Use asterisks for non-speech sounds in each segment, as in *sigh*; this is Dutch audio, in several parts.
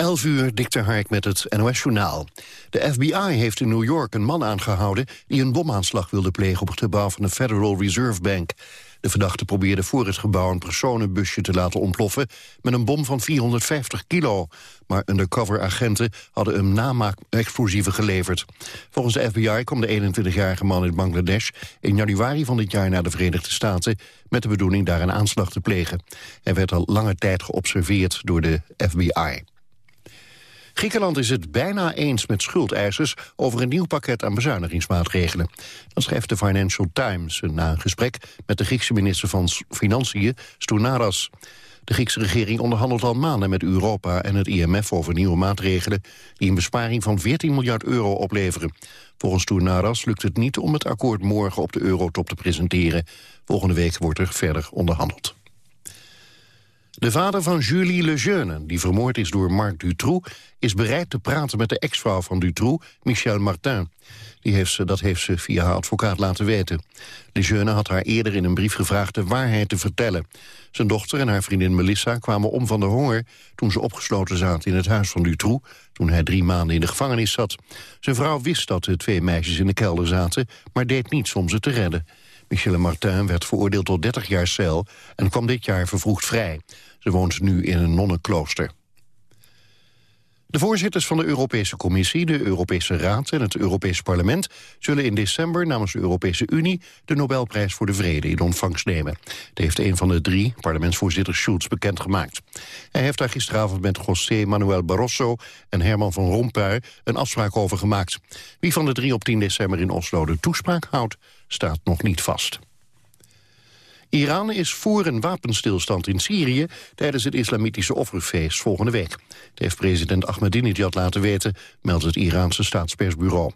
11 uur, Dikter Hark met het NOS-journaal. De FBI heeft in New York een man aangehouden... die een bomaanslag wilde plegen op het gebouw van de Federal Reserve Bank. De verdachte probeerde voor het gebouw een personenbusje te laten ontploffen... met een bom van 450 kilo. Maar undercover-agenten hadden hem namaak-explosieven geleverd. Volgens de FBI kwam de 21-jarige man uit Bangladesh... in januari van dit jaar naar de Verenigde Staten... met de bedoeling daar een aanslag te plegen. Hij werd al lange tijd geobserveerd door de FBI. Griekenland is het bijna eens met schuldeisers over een nieuw pakket aan bezuinigingsmaatregelen. Dat schrijft de Financial Times na een gesprek met de Griekse minister van Financiën, Stournaras. De Griekse regering onderhandelt al maanden met Europa en het IMF over nieuwe maatregelen die een besparing van 14 miljard euro opleveren. Volgens Stournaras lukt het niet om het akkoord morgen op de eurotop te presenteren. Volgende week wordt er verder onderhandeld. De vader van Julie Lejeune, die vermoord is door Marc Dutroux... is bereid te praten met de ex-vrouw van Dutroux, Michel Martin. Die heeft ze, dat heeft ze via haar advocaat laten weten. Lejeune had haar eerder in een brief gevraagd de waarheid te vertellen. Zijn dochter en haar vriendin Melissa kwamen om van de honger... toen ze opgesloten zaten in het huis van Dutroux... toen hij drie maanden in de gevangenis zat. Zijn vrouw wist dat de twee meisjes in de kelder zaten... maar deed niets om ze te redden. Michel Martin werd veroordeeld tot 30 jaar cel... en kwam dit jaar vervroegd vrij. Ze woont nu in een nonnenklooster. De voorzitters van de Europese Commissie, de Europese Raad en het Europese Parlement zullen in december namens de Europese Unie de Nobelprijs voor de Vrede in ontvangst nemen. Dat heeft een van de drie, parlementsvoorzitter Schulz, bekendgemaakt. Hij heeft daar gisteravond met José Manuel Barroso en Herman van Rompuy een afspraak over gemaakt. Wie van de drie op 10 december in Oslo de toespraak houdt, staat nog niet vast. Iran is voor een wapenstilstand in Syrië tijdens het islamitische offerfeest volgende week. Dat heeft president Ahmadinejad laten weten, meldt het Iraanse staatspersbureau.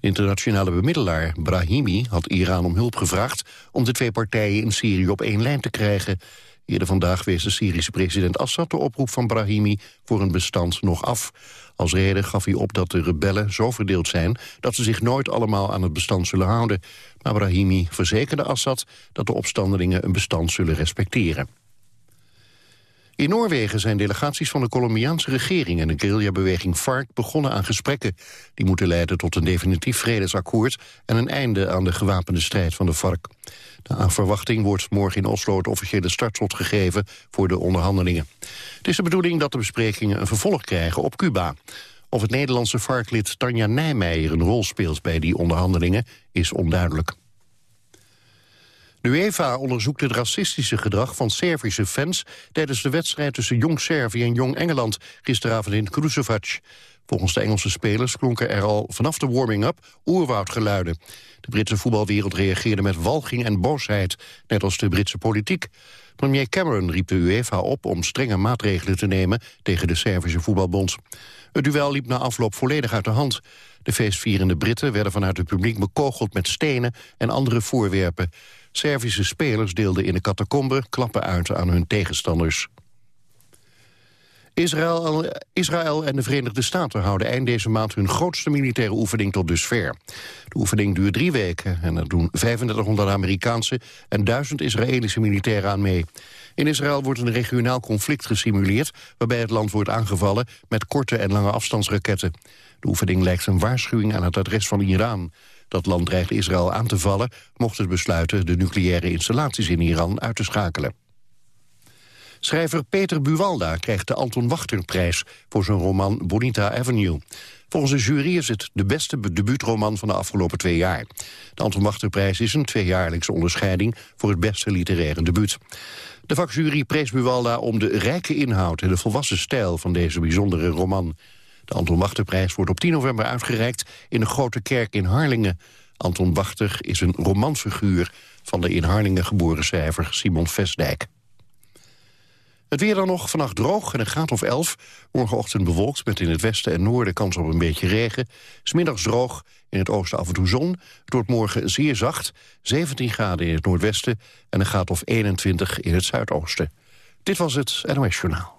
Internationale bemiddelaar Brahimi had Iran om hulp gevraagd om de twee partijen in Syrië op één lijn te krijgen. Eerder vandaag wees de Syrische president Assad de oproep van Brahimi voor een bestand nog af. Als reden gaf hij op dat de rebellen zo verdeeld zijn... dat ze zich nooit allemaal aan het bestand zullen houden. Maar Brahimi verzekerde Assad dat de opstandelingen een bestand zullen respecteren. In Noorwegen zijn delegaties van de Colombiaanse regering en de guerrillabeweging FARC begonnen aan gesprekken. Die moeten leiden tot een definitief vredesakkoord en een einde aan de gewapende strijd van de FARC. aan verwachting wordt morgen in Oslo het officiële startschot gegeven voor de onderhandelingen. Het is de bedoeling dat de besprekingen een vervolg krijgen op Cuba. Of het Nederlandse FARC-lid Tanja Nijmeijer een rol speelt bij die onderhandelingen is onduidelijk. De UEFA onderzoekt het racistische gedrag van Servische fans... tijdens de wedstrijd tussen Jong Servië en Jong Engeland... gisteravond in Kruševac. Volgens de Engelse spelers klonken er al vanaf de warming-up oerwoudgeluiden. De Britse voetbalwereld reageerde met walging en boosheid, net als de Britse politiek. Premier Cameron riep de UEFA op om strenge maatregelen te nemen tegen de Servische voetbalbond. Het duel liep na afloop volledig uit de hand. De feestvierende Britten werden vanuit het publiek bekogeld met stenen en andere voorwerpen. Servische spelers deelden in de catacombe klappen uit aan hun tegenstanders. Israël, Israël, en de Verenigde Staten houden eind deze maand hun grootste militaire oefening tot dusver. De oefening duurt drie weken en er doen 3500 Amerikaanse en 1000 Israëlische militairen aan mee. In Israël wordt een regionaal conflict gesimuleerd waarbij het land wordt aangevallen met korte en lange afstandsraketten. De oefening lijkt een waarschuwing aan het adres van Iran. Dat land dreigt Israël aan te vallen... mocht het besluiten de nucleaire installaties in Iran uit te schakelen. Schrijver Peter Buwalda krijgt de Anton Wachterprijs... voor zijn roman Bonita Avenue. Volgens de jury is het de beste debuutroman van de afgelopen twee jaar. De Anton Wachterprijs is een tweejaarlijkse onderscheiding... voor het beste literaire debuut. De vakjury prees Buwalda om de rijke inhoud en de volwassen stijl van deze bijzondere roman. De Anton Wachterprijs wordt op 10 november uitgereikt in de Grote Kerk in Harlingen. Anton Wachter is een romanfiguur van de in Harlingen geboren schrijver Simon Vestdijk. Het weer dan nog, vannacht droog en een graad of 11. Morgenochtend bewolkt met in het westen en noorden kans op een beetje regen. Smiddags droog, in het oosten af en toe zon. Het wordt morgen zeer zacht, 17 graden in het noordwesten... en een graad of 21 in het zuidoosten. Dit was het NOS Journaal.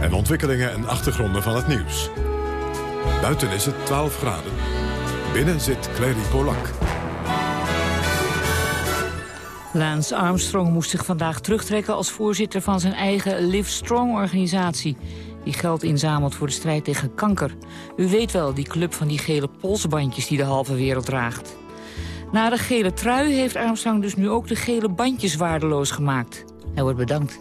en ontwikkelingen en achtergronden van het nieuws. Buiten is het 12 graden. Binnen zit Clary Polak. Lance Armstrong moest zich vandaag terugtrekken als voorzitter van zijn eigen Live Strong-organisatie. Die geld inzamelt voor de strijd tegen kanker. U weet wel, die club van die gele polsbandjes die de halve wereld draagt. Na de gele trui heeft Armstrong dus nu ook de gele bandjes waardeloos gemaakt. Hij wordt bedankt.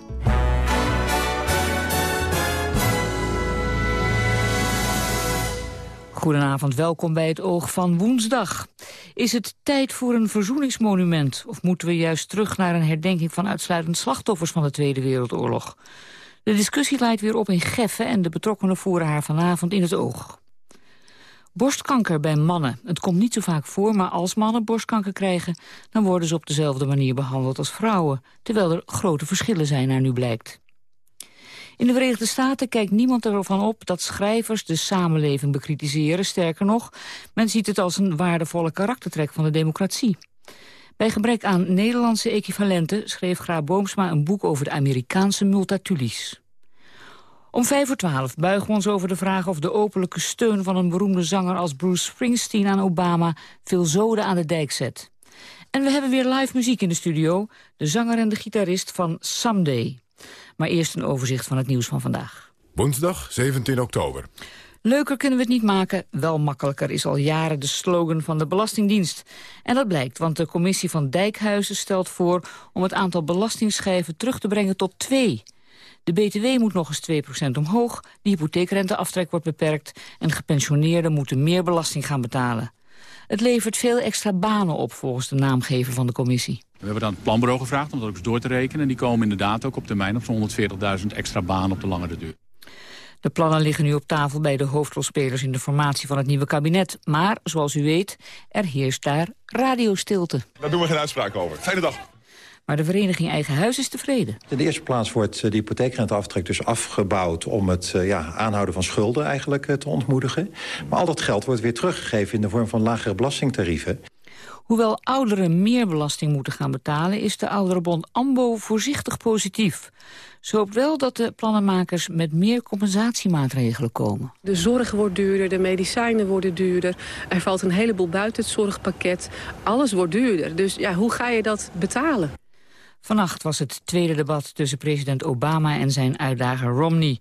Goedenavond, welkom bij het Oog van Woensdag. Is het tijd voor een verzoeningsmonument? Of moeten we juist terug naar een herdenking van uitsluitend slachtoffers van de Tweede Wereldoorlog? De discussie leidt weer op in Geffen en de betrokkenen voeren haar vanavond in het oog. Borstkanker bij mannen. Het komt niet zo vaak voor, maar als mannen borstkanker krijgen... dan worden ze op dezelfde manier behandeld als vrouwen... terwijl er grote verschillen zijn, naar nu blijkt. In de Verenigde Staten kijkt niemand ervan op dat schrijvers de samenleving bekritiseren. Sterker nog, men ziet het als een waardevolle karaktertrek van de democratie. Bij gebrek aan Nederlandse equivalenten schreef Graaf Boomsma een boek over de Amerikaanse multatulies. Om vijf voor twaalf buigen we ons over de vraag of de openlijke steun van een beroemde zanger als Bruce Springsteen aan Obama veel zoden aan de dijk zet. En we hebben weer live muziek in de studio, de zanger en de gitarist van Someday. Maar eerst een overzicht van het nieuws van vandaag. Woensdag 17 oktober. Leuker kunnen we het niet maken, wel makkelijker is al jaren de slogan van de Belastingdienst. En dat blijkt, want de commissie van Dijkhuizen stelt voor om het aantal belastingschijven terug te brengen tot twee. De BTW moet nog eens 2% omhoog, de hypotheekrenteaftrek wordt beperkt... en gepensioneerden moeten meer belasting gaan betalen. Het levert veel extra banen op volgens de naamgever van de commissie. We hebben dan het planbureau gevraagd om dat ook eens door te rekenen. En die komen inderdaad ook op termijn op zo'n 140.000 extra banen op de langere duur. De plannen liggen nu op tafel bij de hoofdrolspelers in de formatie van het nieuwe kabinet. Maar, zoals u weet, er heerst daar radiostilte. Daar doen we geen uitspraak over. Fijne dag. Maar de vereniging Eigen Huis is tevreden. In de eerste plaats wordt eh, de hypotheekrenteaftrek dus afgebouwd... om het eh, ja, aanhouden van schulden eigenlijk eh, te ontmoedigen. Maar al dat geld wordt weer teruggegeven in de vorm van lagere belastingtarieven. Hoewel ouderen meer belasting moeten gaan betalen... is de ouderenbond AMBO voorzichtig positief. Ze hoopt wel dat de plannenmakers met meer compensatiemaatregelen komen. De zorg wordt duurder, de medicijnen worden duurder. Er valt een heleboel buiten het zorgpakket. Alles wordt duurder. Dus ja, hoe ga je dat betalen? Vannacht was het tweede debat tussen president Obama en zijn uitdager Romney.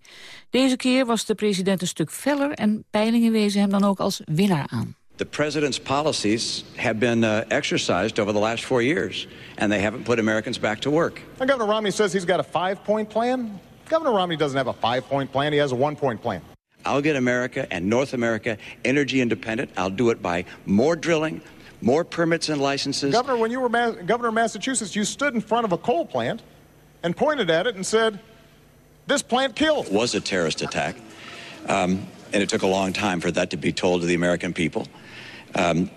Deze keer was de president een stuk feller en peilingen wezen hem dan ook als winnaar aan. The president's policies have been uh, exercised over the last four years, and they haven't put Americans back to work. And Governor Romney says he's got a five-point plan. Governor Romney doesn't have a five-point plan. He has a one-point plan. I'll get America and North America energy independent. I'll do it by more drilling, more permits and licenses. Governor, when you were ma governor of Massachusetts, you stood in front of a coal plant and pointed at it and said, this plant killed. It was a terrorist attack, um, and it took a long time for that to be told to the American people. Um,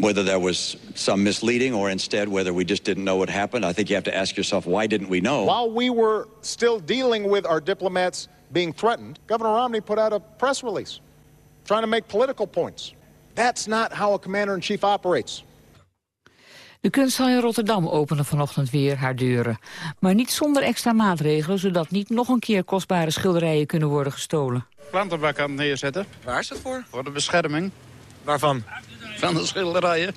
whether there was some misleading or instead whether we just didn't know what happened, I think you have to ask yourself, why didn't we know? While we were still dealing with our diplomats being threatened, Governor Romney put out a press release trying to make political points. That's not how a commander-in-chief operates. De kunsthal in Rotterdam opende vanochtend weer haar deuren. Maar niet zonder extra maatregelen, zodat niet nog een keer kostbare schilderijen kunnen worden gestolen. Plantenbak aan het neerzetten. Waar is dat voor? Voor de bescherming. Waarvan? Van de schilderijen.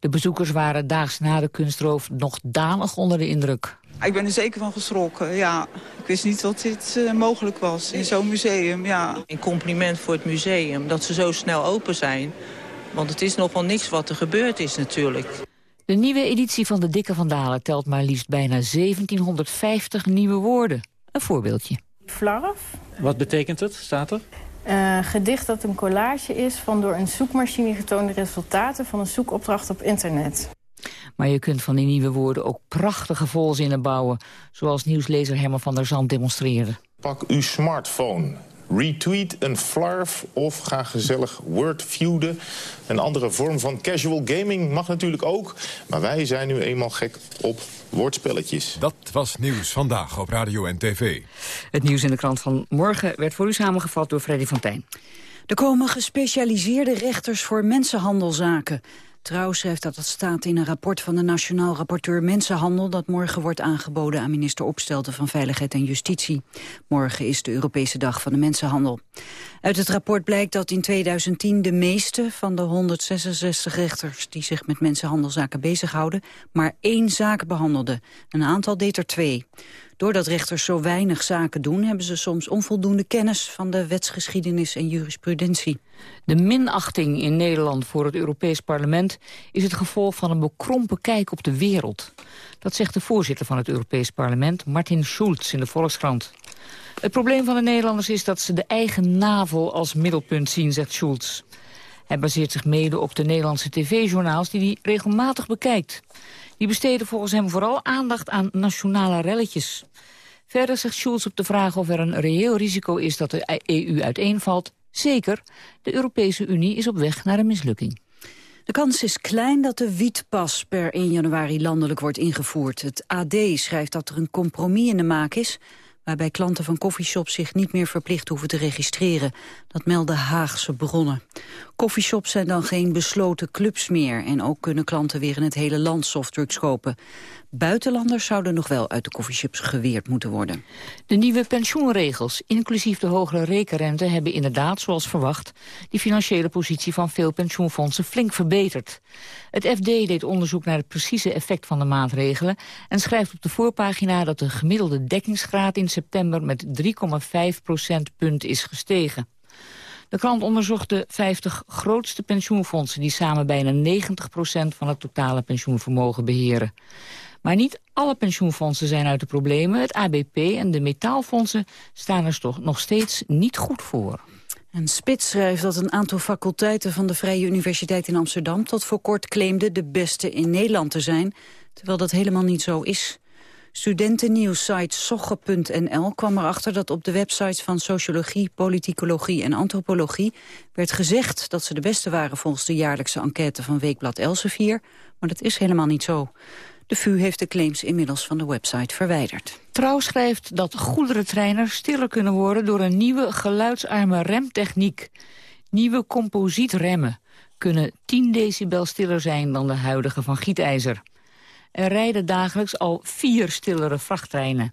De bezoekers waren daags na de kunstroof nog danig onder de indruk. Ik ben er zeker van geschrokken, ja. Ik wist niet dat dit uh, mogelijk was in zo'n museum, ja. Een compliment voor het museum, dat ze zo snel open zijn. Want het is nogal niks wat er gebeurd is natuurlijk. De nieuwe editie van de Dikke Vandalen telt maar liefst bijna 1750 nieuwe woorden. Een voorbeeldje. Flarf. Wat betekent het, staat er? Uh, gedicht dat een collage is van door een zoekmachine getoonde resultaten van een zoekopdracht op internet. Maar je kunt van die nieuwe woorden ook prachtige volzinnen bouwen... zoals nieuwslezer Herman van der Zand demonstreerde. Pak uw smartphone. Retweet een flarf of ga gezellig wordfeuden. Een andere vorm van casual gaming mag natuurlijk ook. Maar wij zijn nu eenmaal gek op woordspelletjes. Dat was Nieuws Vandaag op Radio en TV. Het nieuws in de krant van morgen werd voor u samengevat door Freddy van Tijn. Er komen gespecialiseerde rechters voor mensenhandelzaken. Trouw schrijft dat het staat in een rapport van de Nationaal Rapporteur Mensenhandel... dat morgen wordt aangeboden aan minister Opstelten van Veiligheid en Justitie. Morgen is de Europese Dag van de Mensenhandel. Uit het rapport blijkt dat in 2010 de meeste van de 166 rechters... die zich met mensenhandelzaken bezighouden, maar één zaak behandelden. Een aantal deed er twee. Doordat rechters zo weinig zaken doen... hebben ze soms onvoldoende kennis van de wetsgeschiedenis en jurisprudentie. De minachting in Nederland voor het Europees Parlement... is het gevolg van een bekrompen kijk op de wereld. Dat zegt de voorzitter van het Europees Parlement, Martin Schulz, in de Volkskrant. Het probleem van de Nederlanders is dat ze de eigen navel als middelpunt zien, zegt Schulz. Hij baseert zich mede op de Nederlandse tv-journaals die hij regelmatig bekijkt. Die besteden volgens hem vooral aandacht aan nationale relletjes. Verder zegt Schulz op de vraag of er een reëel risico is dat de EU uiteenvalt. Zeker, de Europese Unie is op weg naar een mislukking. De kans is klein dat de wietpas per 1 januari landelijk wordt ingevoerd. Het AD schrijft dat er een compromis in de maak is waarbij klanten van coffeeshops zich niet meer verplicht hoeven te registreren. Dat melden Haagse bronnen. Coffeeshops zijn dan geen besloten clubs meer... en ook kunnen klanten weer in het hele land softdrugs kopen. Buitenlanders zouden nog wel uit de coffeeshops geweerd moeten worden. De nieuwe pensioenregels, inclusief de hogere rekenrente... hebben inderdaad, zoals verwacht, die financiële positie van veel pensioenfondsen flink verbeterd. Het FD deed onderzoek naar het precieze effect van de maatregelen... en schrijft op de voorpagina dat de gemiddelde dekkingsgraad in september... met 3,5 procentpunt is gestegen. De krant onderzocht de 50 grootste pensioenfondsen... die samen bijna 90% van het totale pensioenvermogen beheren. Maar niet alle pensioenfondsen zijn uit de problemen. Het ABP en de metaalfondsen staan er toch nog steeds niet goed voor. En Spits schrijft dat een aantal faculteiten van de Vrije Universiteit in Amsterdam... tot voor kort claimde de beste in Nederland te zijn, terwijl dat helemaal niet zo is. Studentennieuwssite sogge.nl kwam erachter dat op de websites van sociologie, politicologie en antropologie werd gezegd dat ze de beste waren volgens de jaarlijkse enquête van Weekblad Elsevier, maar dat is helemaal niet zo. De VU heeft de claims inmiddels van de website verwijderd. Trouw schrijft dat goederentreinen stiller kunnen worden... door een nieuwe geluidsarme remtechniek. Nieuwe composietremmen kunnen 10 decibel stiller zijn dan de huidige van gietijzer. Er rijden dagelijks al vier stillere vrachttreinen.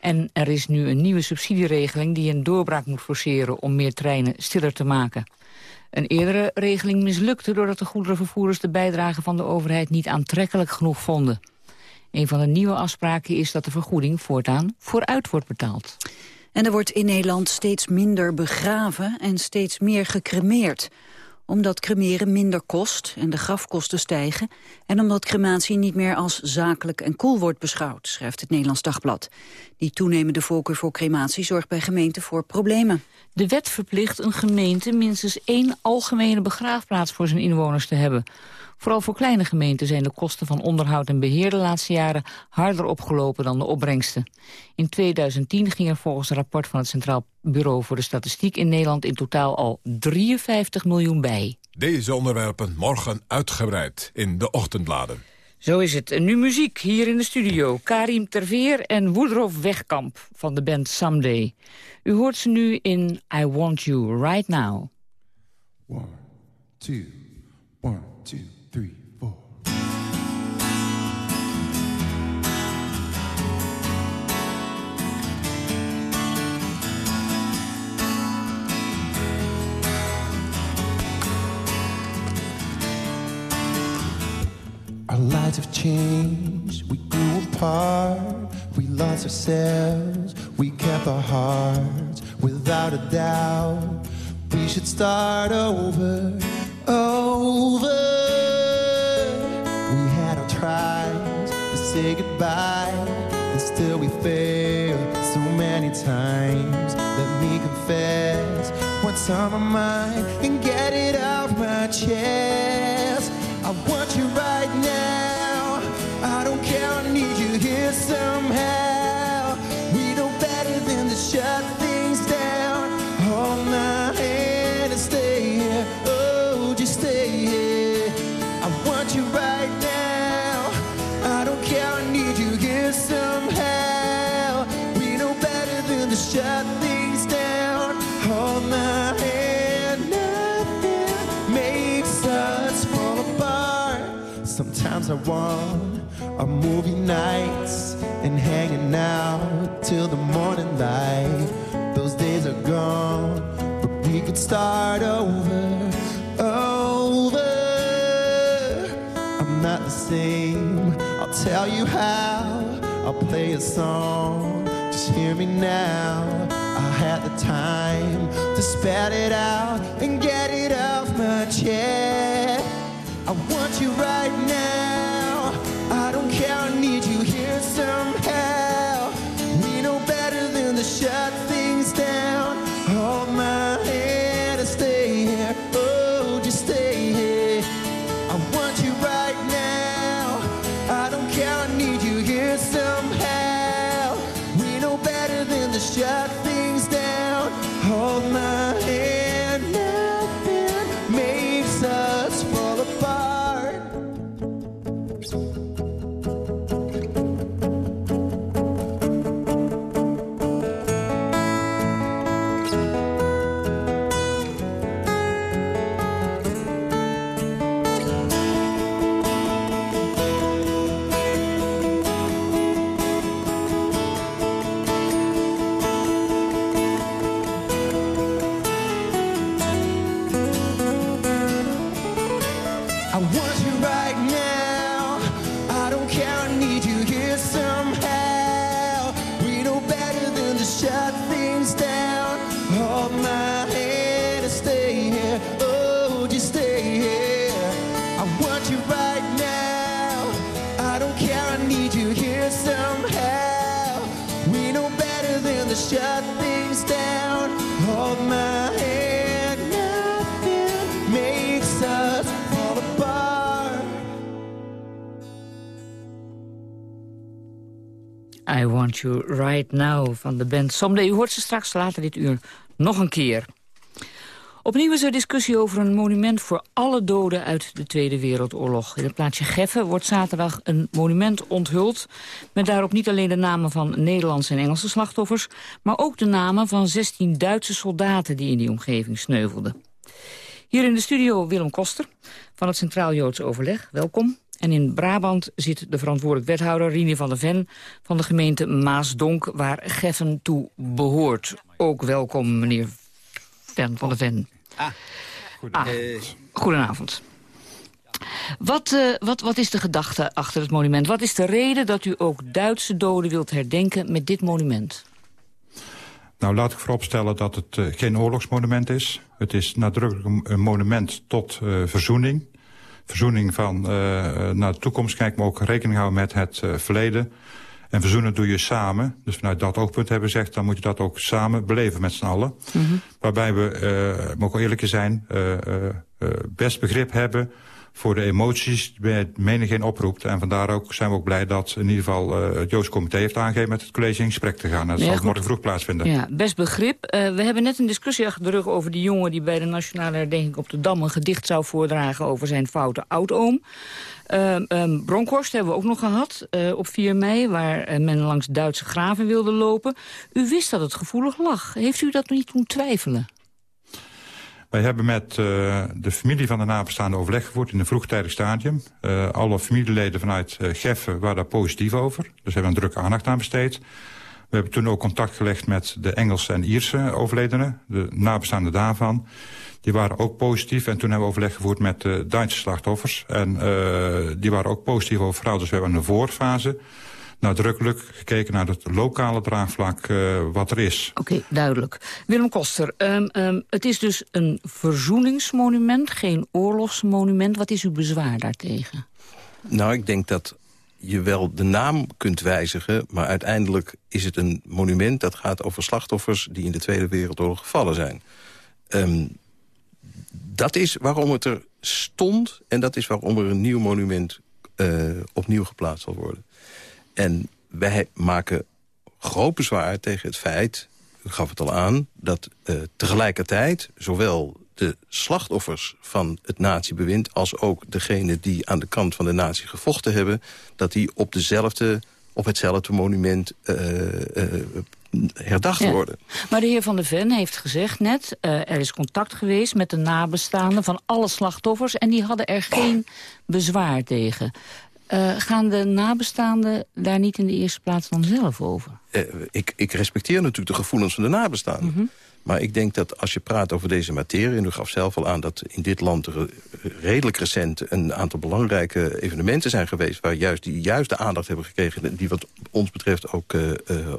En er is nu een nieuwe subsidieregeling die een doorbraak moet forceren... om meer treinen stiller te maken. Een eerdere regeling mislukte doordat de goederenvervoerders de bijdrage van de overheid niet aantrekkelijk genoeg vonden. Een van de nieuwe afspraken is dat de vergoeding voortaan vooruit wordt betaald. En er wordt in Nederland steeds minder begraven en steeds meer gecremeerd omdat cremeren minder kost en de grafkosten stijgen... en omdat crematie niet meer als zakelijk en cool wordt beschouwd... schrijft het Nederlands Dagblad. Die toenemende voorkeur voor crematie zorgt bij gemeenten voor problemen. De wet verplicht een gemeente minstens één algemene begraafplaats voor zijn inwoners te hebben. Vooral voor kleine gemeenten zijn de kosten van onderhoud en beheer de laatste jaren harder opgelopen dan de opbrengsten. In 2010 ging er volgens een rapport van het Centraal Bureau voor de Statistiek in Nederland in totaal al 53 miljoen bij. Deze onderwerpen morgen uitgebreid in de ochtendbladen. Zo is het. En nu muziek hier in de studio. Karim Terveer en Woodrow Wegkamp van de band Someday. U hoort ze nu in I Want You Right Now. One, two, one, two. Lives have changed, we grew apart, we lost ourselves, we kept our hearts. Without a doubt, we should start over, over. We had our tries to say goodbye, and still we failed so many times. Let me confess what's on my mind and get it off my chest. I want you right now. I don't care, I need you here somehow. We know better than to shut things down. Hold my hand and stay here. Oh, stay here. I want you right now. I don't care, I need you here somehow. We know better than to shut things down. Hold my I want our movie nights and hanging out till the morning light. Those days are gone, but we could start over, over. I'm not the same. I'll tell you how. I'll play a song. Just hear me now. I had the time to spat it out and get it off my chest. I want you right now. You right now. I don't care, I need you here somehow. We know better than to shut things down. Hold my nothing makes us fall apart. I Want You Right Now van de band Someday. U hoort ze straks later dit uur nog een keer. Opnieuw is er discussie over een monument voor alle doden uit de Tweede Wereldoorlog. In het plaatsje Geffen wordt zaterdag een monument onthuld... met daarop niet alleen de namen van Nederlandse en Engelse slachtoffers... maar ook de namen van 16 Duitse soldaten die in die omgeving sneuvelden. Hier in de studio Willem Koster van het Centraal Joods Overleg. Welkom. En in Brabant zit de verantwoordelijk wethouder Rini van der Ven... van de gemeente Maasdonk, waar Geffen toe behoort. Ook welkom, meneer van der Ven. Ah, Ah, goedenavond. Wat, eh, wat, wat is de gedachte achter het monument? Wat is de reden dat u ook Duitse doden wilt herdenken met dit monument? Nou, laat ik vooropstellen dat het eh, geen oorlogsmonument is. Het is nadrukkelijk een, monument tot eh, verzoening. Verzoening van eh, eh, naar de toekomst kijken, maar ook rekening houden met het eh, verleden. En verzoenen doe je samen. Dus vanuit dat oogpunt hebben we gezegd, dan moet je dat ook samen beleven met z'n allen. Waarbij we, uh, moet ik eerlijk zijn, eh, eh, best begrip hebben voor de emoties die het menigeen oproept. En vandaar ook zijn we ook blij dat in ieder geval het Joods Comité heeft aangegeven met het college in gesprek te gaan. En dat Ja, zal goed. morgen vroeg plaatsvinden. Ja, best begrip. We hebben net een discussie achter de rug over die jongen... die bij de Nationale Herdenking op de Dam een gedicht zou voordragen... over zijn foute oudoom. Ehm, Bronkhorst hebben we ook nog gehad eh, op 4 mei... waar eh, men langs Duitse graven wilde lopen. U wist dat het gevoelig lag. Heeft u dat niet doen twijfelen? Wij hebben met uh, de familie van de nabestaanden overleg gevoerd in een vroegtijdig stadium. Alle familieleden vanuit Geffen waren daar positief over. Dus hebben een drukke aandacht aan besteed. We hebben toen ook contact gelegd met de Engelse en Ierse overledenen. De nabestaanden daarvan. Die waren ook positief. En toen hebben we overleg gevoerd met de Duitse slachtoffers. En die waren ook positief over verhaal. Dus we hebben een voorfase nadrukkelijk gekeken naar het lokale draagvlak uh, wat er is. Oké, okay, duidelijk. Willem Koster, um, um, het is dus een verzoeningsmonument, geen oorlogsmonument. Wat is uw bezwaar daartegen? Nou, ik denk dat je wel de naam kunt wijzigen... maar uiteindelijk is het een monument dat gaat over slachtoffers... die in de Tweede Wereldoorlog gevallen zijn. Um, dat is waarom het er stond en dat is waarom er een nieuw monument uh, opnieuw geplaatst zal worden. En wij maken groot bezwaar tegen het feit, u gaf het al aan... dat uh, tegelijkertijd zowel de slachtoffers van het natiebewind... als ook degenen die aan de kant van de natie gevochten hebben... dat die op, dezelfde, op hetzelfde monument uh, uh, herdacht Ja. worden. Maar de heer Van der Ven heeft gezegd net... eh, er is contact geweest met de nabestaanden van alle slachtoffers... en die hadden er geen bezwaar tegen. Eh, gaan de nabestaanden daar niet in de eerste plaats dan zelf over? Eh, ik, ik respecteer natuurlijk de gevoelens van de nabestaanden. Mhm. Maar ik denk dat als je praat over deze materie... en u gaf zelf al aan dat in dit land er redelijk recent... een aantal belangrijke evenementen zijn geweest... waar juist die juist de aandacht hebben gekregen... en die wat ons betreft ook, eh,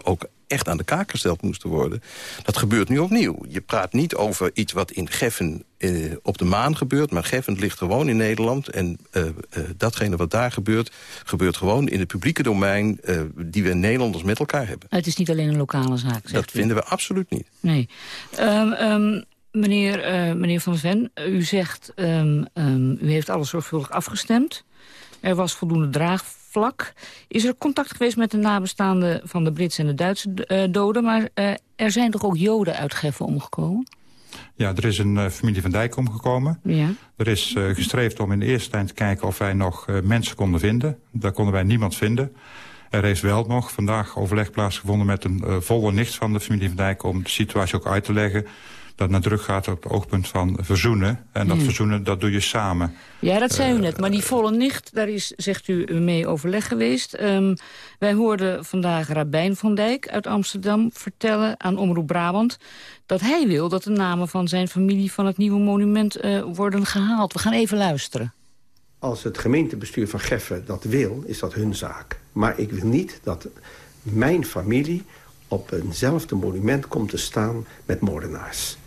ook echt aan de kaak gesteld moesten worden. Dat gebeurt nu opnieuw. Je praat niet over iets wat in Geffen eh, op de maan gebeurt... maar Geffen ligt gewoon in Nederland. En eh, eh, datgene wat daar gebeurt... gebeurt gewoon in het publieke domein... die we Nederlanders met elkaar hebben. Het is niet alleen een lokale zaak, zegt Dat u. vinden we absoluut niet. Nee. Ehm, ehm, meneer, meneer Van Ven, u zegt... ehm, u heeft alles zorgvuldig afgestemd. Er was voldoende draagvlak. Is er contact geweest met de nabestaanden van de Britse en de Duitse eh, doden? Maar eh, er zijn toch ook Joden uit Geffen omgekomen? Ja, er is een eh, familie van Dijk omgekomen. Ja. Er is gestreefd om in de eerste tijd te kijken of wij nog mensen konden vinden. Daar konden wij niemand vinden. Er heeft wel nog vandaag overleg plaatsgevonden met een volle nicht van de familie van Dijk... om de situatie ook uit te leggen. Dat nadruk gaat op het oogpunt van verzoenen. En dat Hmm. verzoenen, dat doe je samen. Ja, dat zei u Eh, net. Maar die volle nicht, daar is, zegt u, mee overleg geweest. Ehm, wij hoorden vandaag Rabijn van Dijk uit Amsterdam vertellen aan Omroep Brabant... dat hij wil dat de namen van zijn familie van het nieuwe monument eh, worden gehaald. We gaan even luisteren. Als het gemeentebestuur van Geffen dat wil, is dat hun zaak. Maar ik wil niet dat mijn familie op eenzelfde monument komt te staan met moordenaars.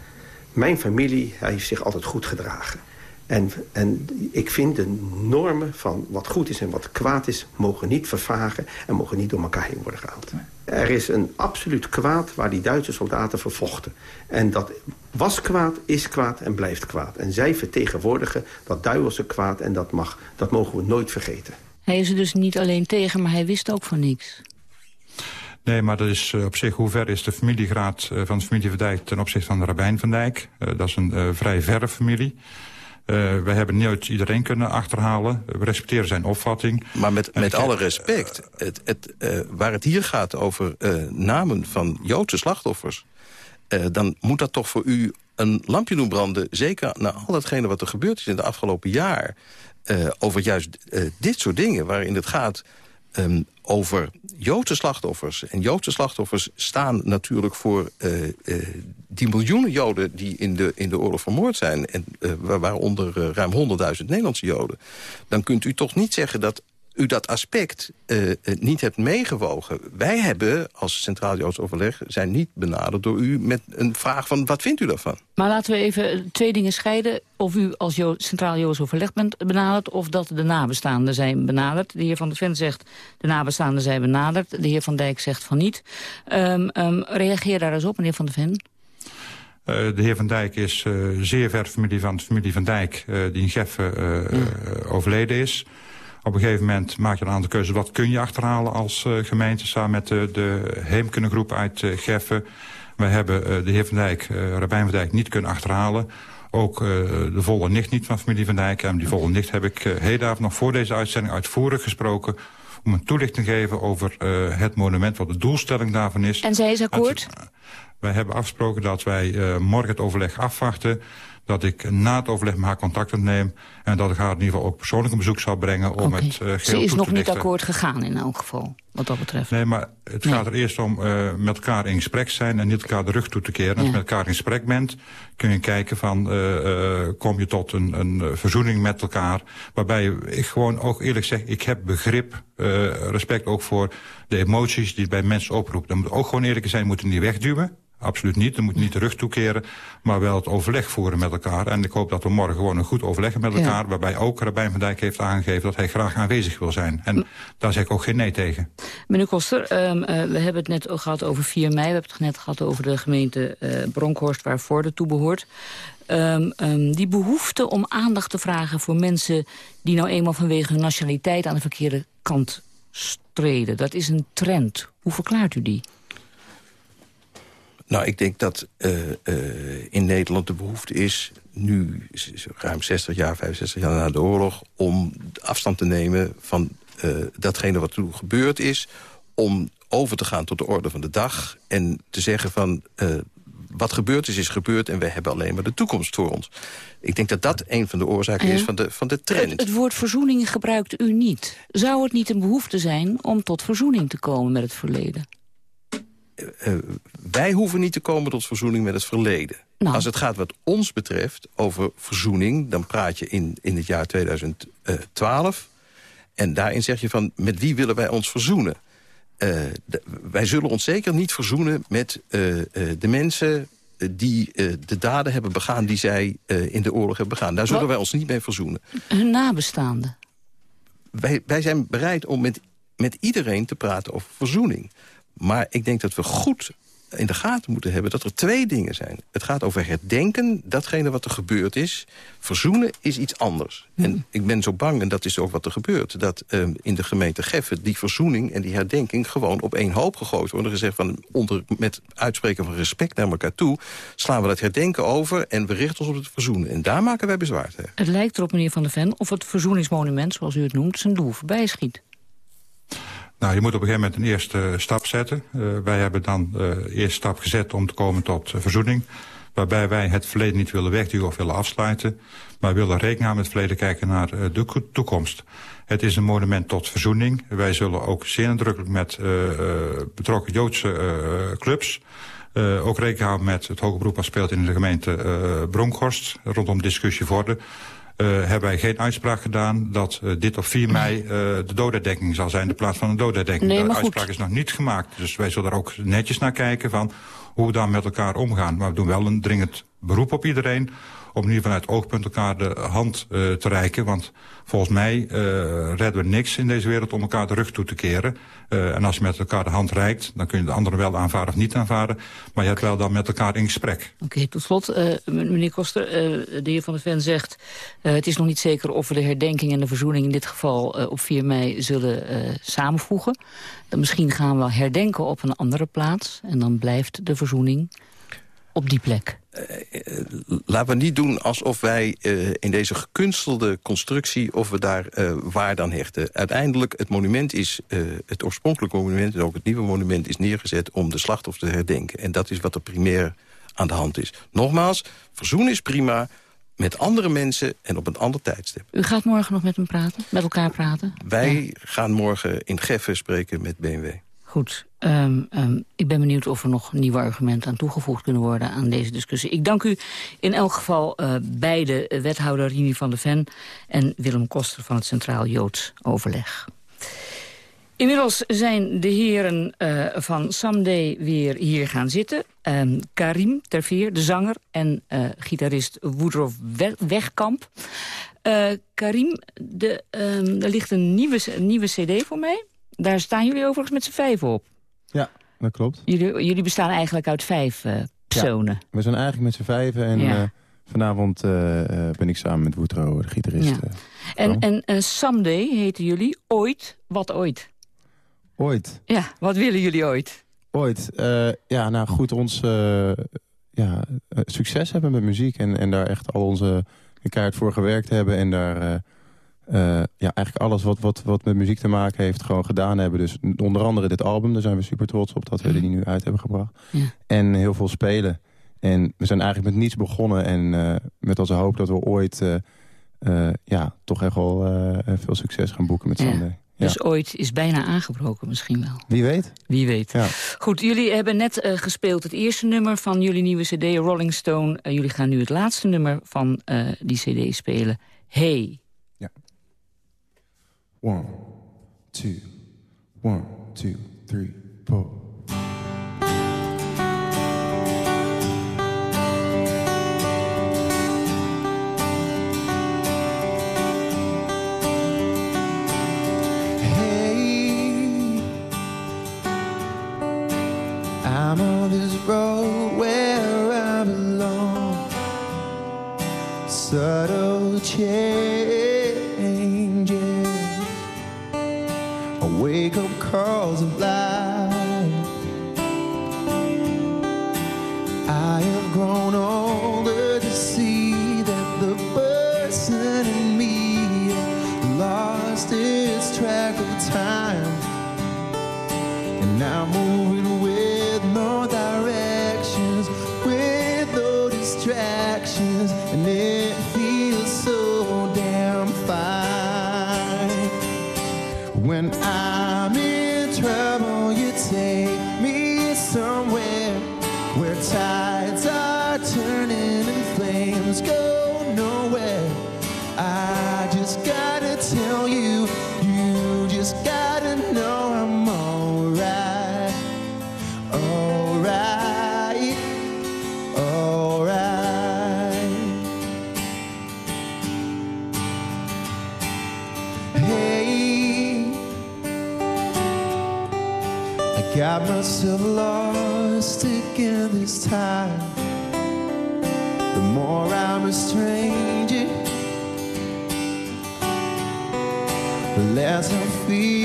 Mijn familie heeft zich altijd goed gedragen. En, en ik vind de normen van wat goed is en wat kwaad is... mogen niet vervagen en mogen niet door elkaar heen worden gehaald. Er is een absoluut kwaad waar die Duitse soldaten voor vochten. En dat was kwaad, is kwaad en blijft kwaad. En zij vertegenwoordigen dat duivelse kwaad en dat, mag, dat mogen we nooit vergeten. Hij is er dus niet alleen tegen, maar hij wist ook van niks. Nee, maar dat is eh, op zich, hoe ver is de familiegraad eh, van de familie van Dijk ten opzichte van de Rabijn van Dijk? Eh, dat is een vrij verre familie. Eh wij hebben nooit iedereen kunnen achterhalen. We respecteren zijn opvatting. Maar met, met alle respect, het, het, waar het hier gaat over namen van Joodse slachtoffers... dan moet dat toch voor u een lampje doen branden. Zeker na al datgene wat er gebeurd is in de afgelopen jaar... over juist dit soort dingen, waarin het gaat ehm, over Joodse slachtoffers. En Joodse slachtoffers staan natuurlijk voor eh, eh, die miljoenen Joden... die in de, in de oorlog vermoord zijn, en, waar- waaronder ruim 100.000 Nederlandse Joden. Dan kunt u toch niet zeggen dat u dat aspect eh, eh, niet hebt meegewogen. Wij hebben als Centraal Joods Overleg zijn niet benaderd door u... met een vraag van wat vindt u daarvan? Maar laten we even twee dingen scheiden. Of u als Jo- Centraal Joods Overleg bent benaderd... of dat de nabestaanden zijn benaderd. De heer Van der Ven zegt de nabestaanden zijn benaderd. De heer Van Dijk zegt van niet. Ehm, ehm, reageer daar eens op, meneer Van der Ven. Eh, de heer Van Dijk is eh, zeer ver familie van de familie Van Dijk... eh, die in Geffen eh, overleden is. Op een gegeven moment maak je een aantal keuzes. Wat kun je achterhalen als eh, gemeente samen met de, de Heemkundegroep uit eh, Geffen? Wij hebben eh, de heer Van Dijk, Rabijn Van Dijk, niet kunnen achterhalen. Ook de volle nicht niet van familie Van Dijk. En die volle nicht heb ik uh, heden nog voor deze uitzending uitvoerig gesproken... om een toelichting te geven over uh, het monument, wat de doelstelling daarvan is. En zij is akkoord? Wij hebben afgesproken dat wij uh, morgen het overleg afwachten dat ik na het overleg met haar contact opneem... en dat ik haar in ieder geval ook persoonlijk een bezoek zal brengen... om okay. het uh, geheel Ze is toe nog niet lichten. akkoord gegaan in elk geval, wat dat betreft. Nee, maar het nee. gaat er eerst om uh, met elkaar in gesprek zijn... en niet elkaar de rug toe te keren. Ja. Als je met elkaar in gesprek bent, kun je kijken van... Uh, kom je tot een, een verzoening met elkaar... waarbij ik gewoon ook eerlijk zeg... ik heb begrip, respect ook voor de emoties die het bij mensen oproept. Dan moet ook gewoon eerlijk zijn, je moet het niet wegduwen... Absoluut niet. Dan moet je niet de rug toekeren, maar wel het overleg voeren met elkaar. En ik hoop dat we morgen gewoon een goed overleg hebben met elkaar... Ja. waarbij ook Rabijn van Dijk heeft aangegeven dat hij graag aanwezig wil zijn. En M daar zeg ik ook geen nee tegen. Meneer Koster, um, uh, we hebben het net gehad over 4 mei. We hebben het net gehad over de gemeente uh, Bronkhorst waar Vorden toe behoort. Um, um, die behoefte om aandacht te vragen voor mensen... die nou eenmaal vanwege hun nationaliteit aan de verkeerde kant streden. Dat is een trend. Hoe verklaart u die? Nou, ik denk dat uh, uh, in Nederland de behoefte is... nu ruim 60 jaar, 65 jaar na de oorlog... om afstand te nemen van uh, datgene wat toen gebeurd is... om over te gaan tot de orde van de dag... en te zeggen van wat gebeurd is, is gebeurd... en we hebben alleen maar de toekomst voor ons. Ik denk dat dat een van de oorzaken is van de, van de trend. Het, het, woord verzoening gebruikt u niet. Zou het niet een behoefte zijn om tot verzoening te komen met het verleden? Uh, wij hoeven niet te komen tot verzoening met het verleden. Nou. Als het gaat wat ons betreft over verzoening... dan praat je in, in het jaar 2012. En daarin zeg je van, met wie willen wij ons verzoenen? Uh, de, wij zullen ons zeker niet verzoenen met uh, de mensen die de daden hebben begaan... die zij in de oorlog hebben begaan. Daar zullen wat? wij ons niet mee verzoenen. Hun nabestaanden? Wij, wij zijn bereid om met, met iedereen te praten over verzoening. Maar ik denk dat we goed in de gaten moeten hebben dat er twee dingen zijn. Het gaat over herdenken, datgene wat er gebeurd is. Verzoenen is iets anders. En ik ben zo bang, en dat is ook wat er gebeurt... dat uh, in de gemeente Geffen die verzoening en die herdenking... gewoon op één hoop gegooid worden. Gezegd van onder, met uitspreken van respect naar elkaar toe... slaan we dat herdenken over en we richten ons op het verzoenen. En daar maken wij bezwaar tegen. Het lijkt erop, meneer Van der Ven, of het verzoeningsmonument... zoals u het noemt, zijn doel voorbij schiet. Nou, je moet op een gegeven moment een eerste stap zetten. Uh, wij hebben dan de uh, eerste stap gezet om te komen tot uh, verzoening. Waarbij wij het verleden niet willen wegduwen of willen afsluiten. Maar willen rekening houden met het verleden kijken naar de toekomst. Het is een monument tot verzoening. Wij zullen ook zeer nadrukkelijk met betrokken Joodse clubs... Ook rekening houden met het hoge beroep wat speelt in de gemeente uh, Bronkhorst... rondom discussie Vorden. Uh, hebben wij geen uitspraak gedaan dat uh, dit op 4 mei uh, de doodherdenking zal zijn... in plaats van een doodherdenking. Nee, de uitspraak is nog niet gemaakt. Dus wij zullen er ook netjes naar kijken van hoe we daar met elkaar omgaan. Maar we doen wel een dringend beroep op iedereen om nu vanuit oogpunt elkaar de hand uh, te reiken. Want volgens mij uh, redden we niks in deze wereld om elkaar de rug toe te keren. Uh, en als je met elkaar de hand reikt, dan kun je de anderen wel aanvaarden of niet aanvaarden. Maar je hebt wel dan met elkaar in gesprek. Oké, tot slot, meneer Koster, de heer Van der Ven zegt... het is nog niet zeker of we de herdenking en de verzoening in dit geval op 4 mei zullen samenvoegen. Dan misschien gaan we herdenken op een andere plaats en dan blijft de verzoening op die plek? Uh, laten we niet doen alsof wij uh, in deze gekunstelde constructie... of we daar uh, waarde aan hechten. Uiteindelijk, het monument is, het oorspronkelijke monument... en ook het nieuwe monument is neergezet om de slachtoffers te herdenken. En dat is wat er primair aan de hand is. Nogmaals, verzoen is prima met andere mensen en op een ander tijdstip. U gaat morgen nog met hem praten, met elkaar praten? Wij ja. gaan morgen in Geffen spreken met BMW. Goed. Um, um, ik ben benieuwd of er nog nieuwe argumenten aan toegevoegd kunnen worden aan deze discussie. Ik dank u in elk geval uh, beide, wethouder Rini van der Ven en Willem Koster van het Centraal Joods Overleg. Inmiddels zijn de heren uh, van Someday weer hier gaan zitten. Um, Karim Terveer, de zanger, en gitarist Woodrow Wegkamp. Karim, de, er ligt een nieuwe, nieuwe cd voor mij. Daar staan jullie overigens met z'n vijf op. Ja, dat klopt. Jullie, jullie bestaan eigenlijk uit vijf uh, personen. Ja, we zijn eigenlijk met z'n vijven en ja. uh, vanavond uh, ben ik samen met Woodrow, de gitarist. Ja. en en Someday heten jullie ooit, wat ooit? Ooit? Ja, wat willen jullie ooit? Ooit? ja, nou goed, ons ja, succes hebben met muziek en, en daar echt al onze keihard voor gewerkt hebben en daar uh, ja, eigenlijk alles wat, wat, wat met muziek te maken heeft gewoon gedaan hebben. Dus onder andere dit album, daar zijn we super trots op dat we die nu uit hebben gebracht. Ja. En heel veel spelen. En we zijn eigenlijk met niets begonnen en uh, met onze hoop dat we ooit uh, ja, toch echt wel veel succes gaan boeken met Sunday. Ja. Dus ooit is bijna aangebroken misschien wel. Wie weet. Wie weet. Ja. Goed, jullie hebben net uh, gespeeld het eerste nummer van jullie nieuwe cd, Rolling Stone. Uh, jullie gaan nu het laatste nummer van uh, die cd spelen. Hey. One, two, one, two, three, four. Hey, I'm on this road where I belong. Subtle change. pearls of light. I have grown older to see that the person in me lost its track of time. And now moving with no directions, with no distractions. And again. The more I'm a stranger, the less I feel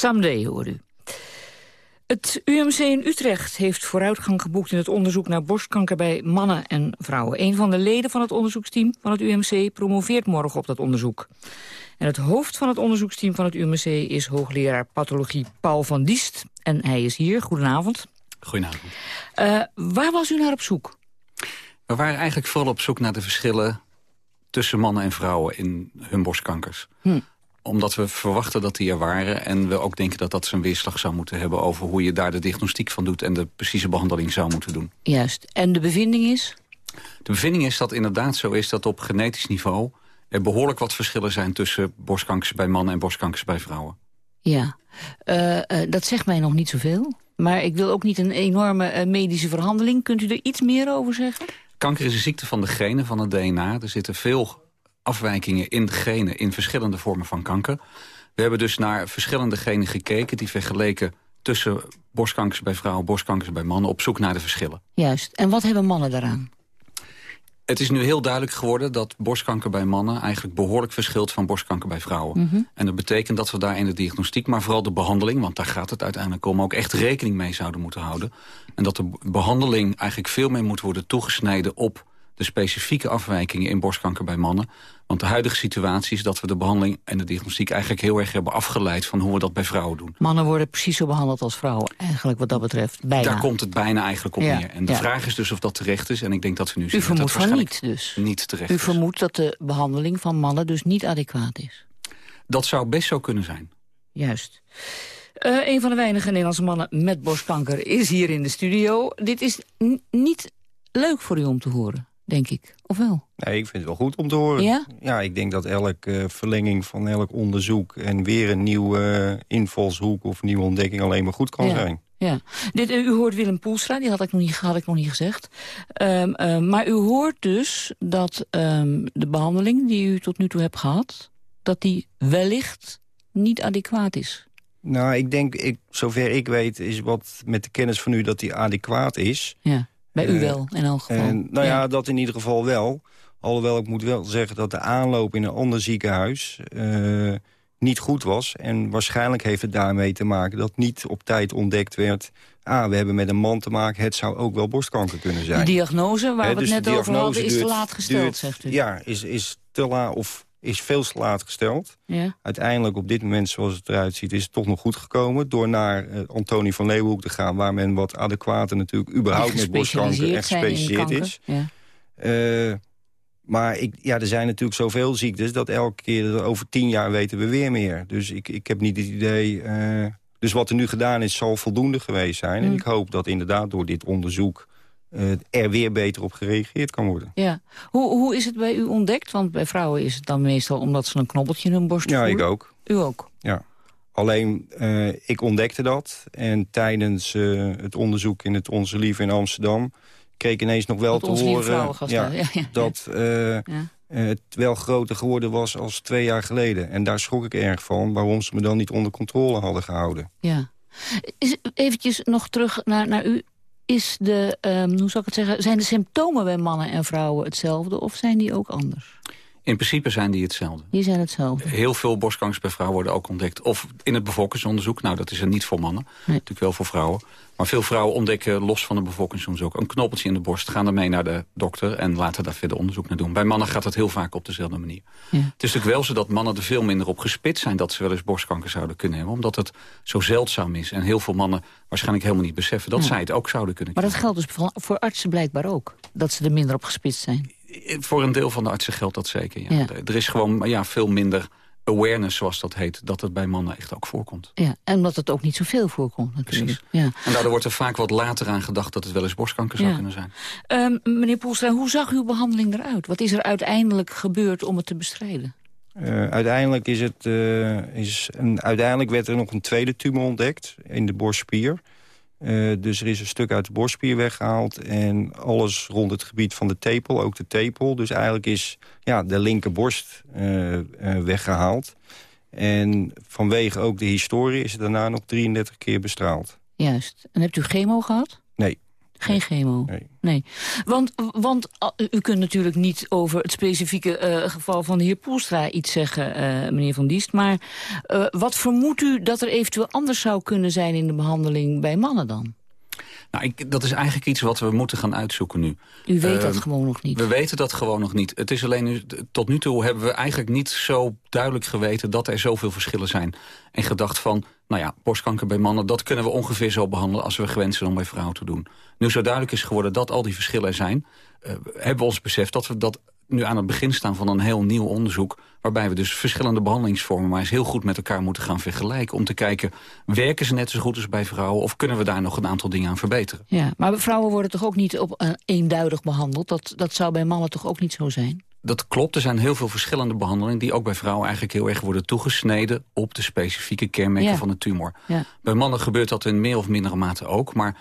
Someday, hoor u. Het UMC in Utrecht heeft vooruitgang geboekt in het onderzoek naar borstkanker bij mannen en vrouwen. Een van de leden van het onderzoeksteam van het UMC promoveert morgen op dat onderzoek. En het hoofd van het onderzoeksteam van het UMC is hoogleraar pathologie Paul van Diest. En hij is hier. Goedenavond. Goedenavond. Eh, waar was u naar op zoek? We waren eigenlijk vooral op zoek naar de verschillen tussen mannen en vrouwen in hun borstkankers. Hm. Omdat we verwachten dat die er waren en we ook denken dat dat zijn weerslag zou moeten hebben over hoe je daar de diagnostiek van doet en de precieze behandeling zou moeten doen. Juist. En de bevinding is? De bevinding is dat inderdaad zo is dat op genetisch niveau er behoorlijk wat verschillen zijn tussen borstkankers bij mannen en borstkankers bij vrouwen. Ja. Eh, eh, dat zegt mij nog niet zoveel. Maar ik wil ook niet een enorme eh, medische verhandeling. Kunt u er iets meer over zeggen? Kanker is een ziekte van de genen, van het DNA. Er zitten veel afwijkingen in genen in verschillende vormen van kanker. We hebben dus naar verschillende genen gekeken... die vergeleken tussen borstkankers bij vrouwen, borstkankers bij mannen... op zoek naar de verschillen. Juist. En wat hebben mannen daaraan? Het is nu heel duidelijk geworden dat borstkanker bij mannen... eigenlijk behoorlijk verschilt van borstkanker bij vrouwen. Mhm. En dat betekent dat we daar in de diagnostiek... maar vooral de behandeling, want daar gaat het uiteindelijk om... ook echt rekening mee zouden moeten houden. En dat de behandeling eigenlijk veel meer moet worden toegesneden op de specifieke afwijkingen in borstkanker bij mannen. Want de huidige situatie is dat we de behandeling en de diagnostiek... eigenlijk heel erg hebben afgeleid van hoe we dat bij vrouwen doen. Mannen worden precies zo behandeld als vrouwen, eigenlijk wat dat betreft. Bijna. Daar komt het bijna eigenlijk op Ja, neer. En de ja. vraag is dus of dat terecht is. En ik denk dat we nu U zien vermoedt dat van niet dus. niet terecht U is. vermoedt dat de behandeling van mannen dus niet adequaat is. Dat zou best zo kunnen zijn. Juist. Eh, een van de weinige Nederlandse mannen met borstkanker is hier in de studio. Dit is niet leuk voor u om te horen, denk ik. Of wel? Nee, ik vind het wel goed om te horen. Ja? ik denk dat elke eh, verlenging van elk onderzoek... en weer een nieuwe eh, invalshoek of nieuwe ontdekking alleen maar goed kan Ja. zijn. Ja, Dit, eh, u hoort Willem Poelstra, die had ik nog niet, had ik nog niet gezegd. Ehm, ehm, maar u hoort dus dat ehm, de behandeling die u tot nu toe hebt gehad... dat die wellicht niet adequaat is. Nou, ik denk, ik, zover ik weet, is wat met de kennis van u dat die adequaat is. Ja, bij u Eh, wel, in elk geval. En, nou ja. dat in ieder geval wel. Alhoewel, ik moet wel zeggen dat de aanloop in een ander ziekenhuis... eh, niet goed was. En waarschijnlijk heeft het daarmee te maken dat niet op tijd ontdekt werd... ah, we hebben met een man te maken, het zou ook wel borstkanker kunnen zijn. De diagnose waar we dus het de net over hadden is te laat gesteld, duurt- zegt u. Ja, is, is te laat of is veel te laat gesteld. Ja. Uiteindelijk op dit moment, zoals het eruit ziet, is het toch nog goed gekomen... door naar eh, Antonie van Leeuwenhoek te gaan... waar men wat adequater natuurlijk überhaupt met borstkanker en in gespecialiseerd is. Ja. Eh, maar ik, ja, er zijn natuurlijk zoveel ziektes... dat elke keer over tien jaar weten we weer meer. Dus ik, ik heb niet het idee... eh, dus wat er nu gedaan is, zal voldoende geweest zijn. En Mm. ik hoop dat inderdaad door dit onderzoek... eh, er weer beter op gereageerd kan worden. Ja. Hoe, hoe is het bij u ontdekt? Want bij vrouwen is het dan meestal omdat ze een knobbeltje in hun borst Ja, voelen. ik ook. U ook? Ja. Alleen, eh, ik ontdekte dat. En tijdens eh, het onderzoek in het Onze Lieve in Amsterdam... kreeg ik ineens nog wel te horen... Ja, ja, ja. dat het wel groter geworden was als twee jaar geleden. En daar schrok ik erg van, waarom ze me dan niet onder controle hadden gehouden. Ja. Is, eventjes nog terug naar, naar u. Is de, ehm, hoe zou ik het zeggen, zijn de symptomen bij mannen en vrouwen hetzelfde of zijn die ook anders? In principe zijn die hetzelfde. Die zijn hetzelfde. Heel veel borstkankers bij vrouwen worden ook ontdekt. Of in het bevolkingsonderzoek. Nou, dat is er niet voor mannen. Natuurlijk wel voor vrouwen. Maar veel vrouwen ontdekken los van het bevolkingsonderzoek... een knoppeltje in de borst, gaan ermee naar de dokter... en laten daar verder onderzoek naar doen. Bij mannen gaat het heel vaak op dezelfde manier. Ja. Het is natuurlijk wel zo dat mannen er veel minder op gespitst zijn... dat ze wel eens borstkanker zouden kunnen hebben. Omdat het zo zeldzaam is. En heel veel mannen waarschijnlijk helemaal niet beseffen... dat Ja. zij het ook zouden kunnen Maar dat geldt dus voor, voor artsen blijkbaar ook. Dat ze er minder op gespitst zijn. Voor een deel van de artsen geldt dat zeker. Ja. Ja. Er- is gewoon ja, veel minder awareness, zoals dat heet... dat het bij mannen echt ook voorkomt. Ja, en omdat het ook niet zoveel voorkomt natuurlijk. Ja. En daardoor wordt er vaak wat later aan gedacht... dat het wel eens borstkanker zou Ja. kunnen zijn. Ehm, meneer Poelstra, hoe zag uw behandeling eruit? Wat is er uiteindelijk gebeurd om het te bestrijden? Eh, uiteindelijk, is het, eh, is een, uiteindelijk werd er nog een tweede tumor ontdekt in de borstspier. Eh, dus er is een stuk uit de borstspier weggehaald. En alles rond het gebied van de tepel, ook de tepel. Dus eigenlijk is ja, de linkerborst eh, weggehaald. En vanwege ook de historie is het daarna nog 33 keer bestraald. Juist. En hebt u chemo gehad? Geen chemo? Nee. Nee. Want, want ah, u kunt natuurlijk niet over het specifieke eh, geval van de heer Poelstra iets zeggen, eh, meneer Van Diest. Maar eh, wat vermoedt u dat er eventueel anders zou kunnen zijn in de behandeling bij mannen dan? Nou, ik, dat is eigenlijk iets wat we moeten gaan uitzoeken nu. U weet dat Ehm, gewoon nog niet. We weten dat gewoon nog niet. Het is alleen nu, tot nu toe hebben we eigenlijk niet zo duidelijk geweten... dat er zoveel verschillen zijn. En gedacht van, nou ja, borstkanker bij mannen... dat kunnen we ongeveer zo behandelen als we gewend zijn om bij vrouwen te doen. Nu zo duidelijk is geworden dat al die verschillen er zijn... eh, hebben we ons beseft dat we dat nu aan het begin staan van een heel nieuw onderzoek... waarbij we dus verschillende behandelingsvormen... maar eens heel goed met elkaar moeten gaan vergelijken... om te kijken, werken ze net zo goed als bij vrouwen... of kunnen we daar nog een aantal dingen aan verbeteren? Ja, maar vrouwen worden toch ook niet op eh, eenduidig behandeld? Dat, dat zou bij mannen toch ook niet zo zijn? Dat klopt, er zijn heel veel verschillende behandelingen... die ook bij vrouwen eigenlijk heel erg worden toegesneden... op de specifieke kenmerken Ja. van de tumor. Ja. Bij mannen gebeurt dat in meer of mindere mate ook. Maar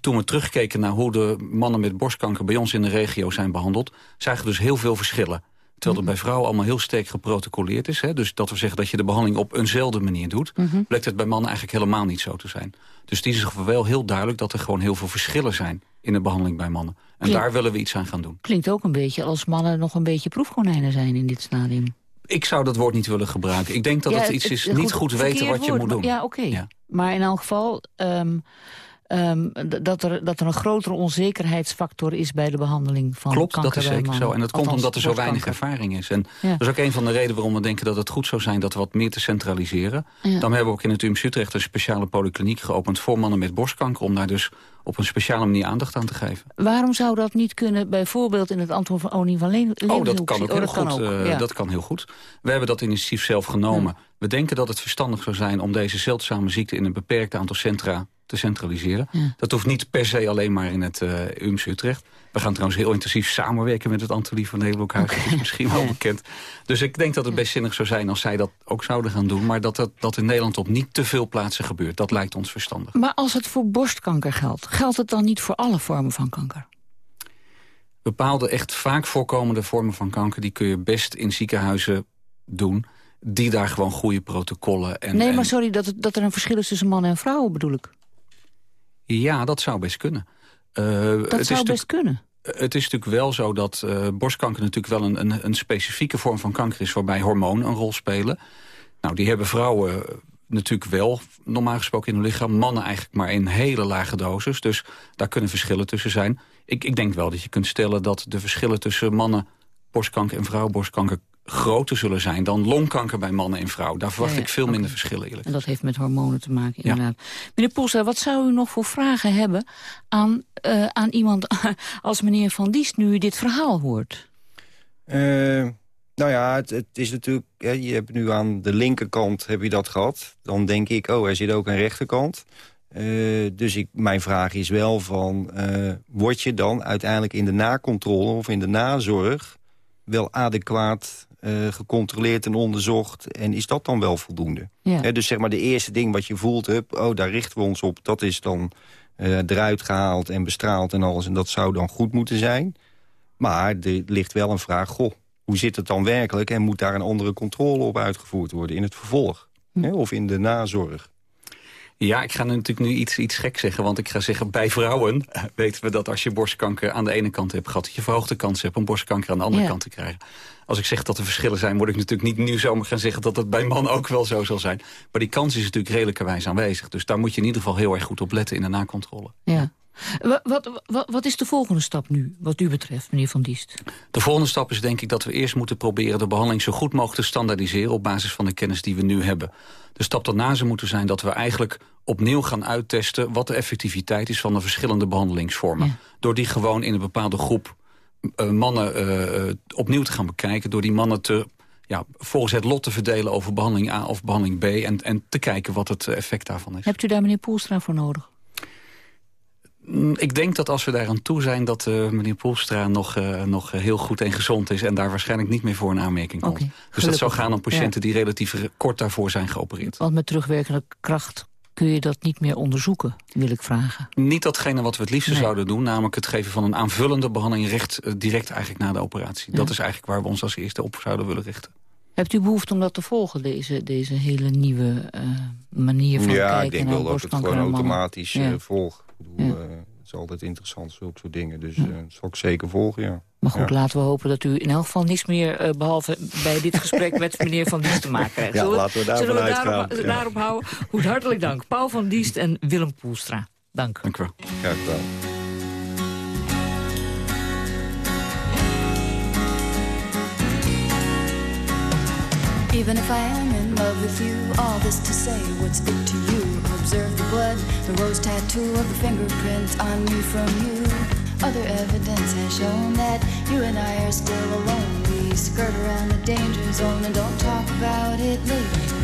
toen we terugkeken naar hoe de mannen met borstkanker... bij ons in de regio zijn behandeld... zagen we dus heel veel verschillen. Terwijl het bij vrouwen allemaal heel sterk geprotocoleerd is. Hè? Dus dat we zeggen dat je de behandeling op eenzelfde manier doet... Mhm. blijkt het bij mannen eigenlijk helemaal niet zo te zijn. Dus die is wel heel duidelijk dat er gewoon heel veel verschillen zijn... in de behandeling bij mannen. En daar willen we iets aan gaan doen. Klinkt ook een beetje als mannen nog een beetje proefkonijnen zijn in dit stadium. Ik zou dat woord niet willen gebruiken. Ik denk dat Ja, het iets is, het- niet goed weten wat je woord, moet doen. maar- Ja, oké. Ja. Maar in elk geval, ehm, ehm, dat, er, dat er een grotere onzekerheidsfactor is bij de behandeling van Klopt, kanker dat is zeker mannen. zo. En dat komt omdat er zo weinig ervaring is. En Ja. dat is ook een van de redenen waarom we denken dat het goed zou zijn... dat we wat meer te centraliseren. Ja. Dan hebben we ook in het UMC Utrecht een speciale polykliniek geopend... voor mannen met borstkanker, om daar dus op een speciale manier aandacht aan te geven. Waarom zou dat niet kunnen, bijvoorbeeld in het antwoord van Onie van Leen Oh, dat kan ook Oh, heel kan goed. ook, eh, ja. Dat kan heel goed. We hebben dat initiatief zelf genomen. We denken dat het verstandig zou zijn om deze zeldzame ziekte... in een beperkt aantal centra te centraliseren. Dat hoeft niet per se alleen maar in het uh, UMC Utrecht. We gaan trouwens heel intensief samenwerken met het Antonie van Nederbloekhuis. Dat is misschien wel bekend. Dus ik denk dat het best zinnig zou zijn als zij dat ook zouden gaan doen. Maar dat dat, dat in Nederland op niet te veel plaatsen gebeurt. Dat lijkt ons verstandig. Maar als het voor borstkanker geldt, geldt het dan niet voor alle vormen van kanker? Bepaalde echt vaak voorkomende vormen van kanker... die kun je best in ziekenhuizen doen die daar gewoon goede protocollen... En, nee, maar en- sorry, dat, het- dat er een verschil is tussen mannen en vrouwen bedoel ik. Ja, dat zou best kunnen. Eh, het Dat is zou best kunnen. Het is natuurlijk wel zo dat eh, borstkanker natuurlijk wel een, een, een specifieke vorm van kanker is... waarbij hormonen een rol spelen. Nou, die hebben vrouwen eh, natuurlijk wel normaal gesproken in hun lichaam. Mannen eigenlijk maar in hele lage doses. Dus daar kunnen verschillen tussen zijn. Ik, ik denk wel dat je kunt stellen dat de verschillen tussen mannen borstkanker en vrouwenborstkanker groter zullen zijn dan longkanker bij mannen en vrouwen. Daar verwacht Ja, ja, ik veel minder verschillen eerlijk. En dat heeft met hormonen te maken, inderdaad. Meneer Poelstra, wat zou u nog voor vragen hebben aan, eh, aan iemand *laughs* als meneer Van Diest... nu u dit verhaal hoort? Eh, nou ja, het, het is natuurlijk... Hè, je hebt nu aan de linkerkant heb je dat gehad. Dan denk ik, oh, er zit ook een rechterkant. Eh, dus ik, mijn vraag is wel van... eh, word je dan uiteindelijk in de nakontrole of in de nazorg... wel adequaat eh, gecontroleerd en onderzocht? En is dat dan wel voldoende? Ja. Dus zeg maar de eerste ding wat je voelt... Hup, oh, daar richten we ons op, dat is dan eh, eruit gehaald en bestraald en alles. En dat zou dan goed moeten zijn. Maar er ligt wel een vraag, goh, hoe zit het dan werkelijk... en moet daar een andere controle op uitgevoerd worden in het vervolg? Hè, of in de nazorg? Ja, ik ga natuurlijk nu iets, iets gek zeggen. Want ik ga zeggen, bij vrouwen eh, weten we dat als je borstkanker aan de ene kant hebt gehad... dat je verhoogde kans hebt om borstkanker aan de andere Ja. kant te krijgen. Als ik zeg dat er verschillen zijn, moet ik natuurlijk niet nu zomaar gaan zeggen... dat dat bij mannen ook wel zo zal zijn. Maar die kans is natuurlijk redelijkerwijs aanwezig. Dus daar moet je in ieder geval heel erg goed op letten in de nakontrole. Ja. Wa- Wat, wat, wat is de volgende stap nu, wat u betreft, meneer Van Diest? De volgende stap is denk ik dat we eerst moeten proberen... de behandeling zo goed mogelijk te standaardiseren... op basis van de kennis die we nu hebben. De stap daarna zou moeten zijn dat we eigenlijk opnieuw gaan uittesten... wat de effectiviteit is van de verschillende behandelingsvormen. Door die gewoon in een bepaalde groep eh, mannen eh, eh, opnieuw te gaan bekijken... door die mannen te, ja, volgens het lot te verdelen over behandeling A of behandeling B... en, en te kijken wat het effect daarvan is. Hebt u daar meneer Poelstra voor nodig? Mm, Ik denk dat als we daar aan toe zijn... dat eh, meneer Poelstra nog, eh, nog heel goed en gezond is... en daar waarschijnlijk niet meer voor een aanmerking komt. Oké, dus dat zou gaan om patiënten Ja. die relatief re- kort daarvoor zijn geopereerd. Want met terugwerkende kracht kun je dat niet meer onderzoeken, wil ik vragen. Niet datgene wat we het liefste Nee. zouden doen... namelijk het geven van een aanvullende behandeling... recht, eh, direct eigenlijk na de operatie. Ja. Dat is eigenlijk waar we ons als eerste op zouden willen richten. Hebt u behoefte om dat te volgen, deze, deze hele nieuwe eh, manier van ja, kijken ik denk naar wel dat ik het gewoon automatisch Ja. volg. Ik bedoel, eh, het is altijd interessant, zulke soort dingen. Dus eh, dat zal ik zeker volgen, ja. Maar goed, Ja. laten we hopen dat u in elk geval niets meer... eh, behalve bij dit gesprek met meneer Van Diest te maken krijgt. Ja, Zullen laten we daarvan zullen we uitgaan. daarop, Ja. daarop houden? Goed, hartelijk dank. Paul van Diest en Willem Poelstra. Dank. Dank u wel. Graag gedaan. Even if I am in love with you, all this to say, what's it to you? Observe the blood, the rose tattoo of the fingerprints on me from you. Other evidence has shown that you and I are still alone. We skirt around the danger zone and don't talk about it later.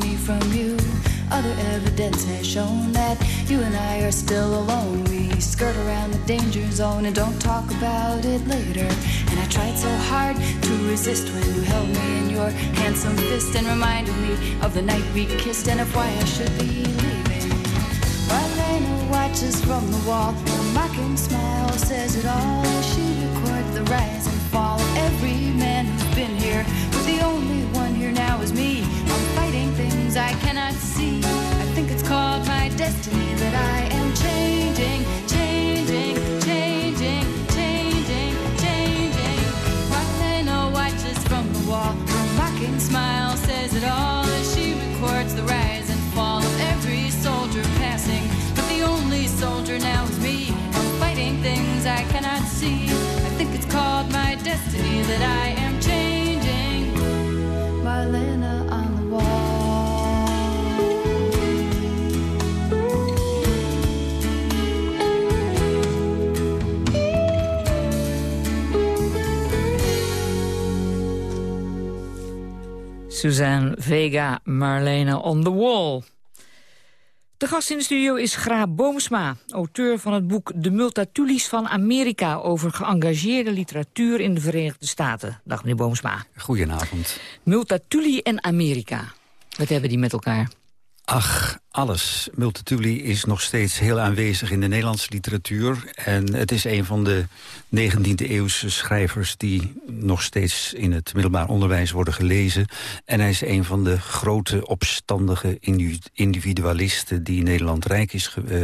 Me from you. Other evidence has shown that you and I are still alone. We skirt around the danger zone and don't talk about it later. And I tried so hard to resist when you held me in your handsome fist and reminded me of the night we kissed and of why I should be leaving. Marlena watches from the wall. Her mocking smile says it all. Suzanne Vega, Marlene on the Wall. De gast in de studio is Gra Boomsma, auteur van het boek De Multatuli's van Amerika... over geëngageerde literatuur in de Verenigde Staten. Dag meneer Boomsma. Goedenavond. Multatuli en Amerika. Wat hebben die met elkaar? Ach, alles. Multatuli is nog steeds heel aanwezig in de Nederlandse literatuur. En het is een van de 19e-eeuwse schrijvers... die nog steeds in het middelbaar onderwijs worden gelezen. En hij is een van de grote opstandige individualisten... die Nederland rijk is, eh,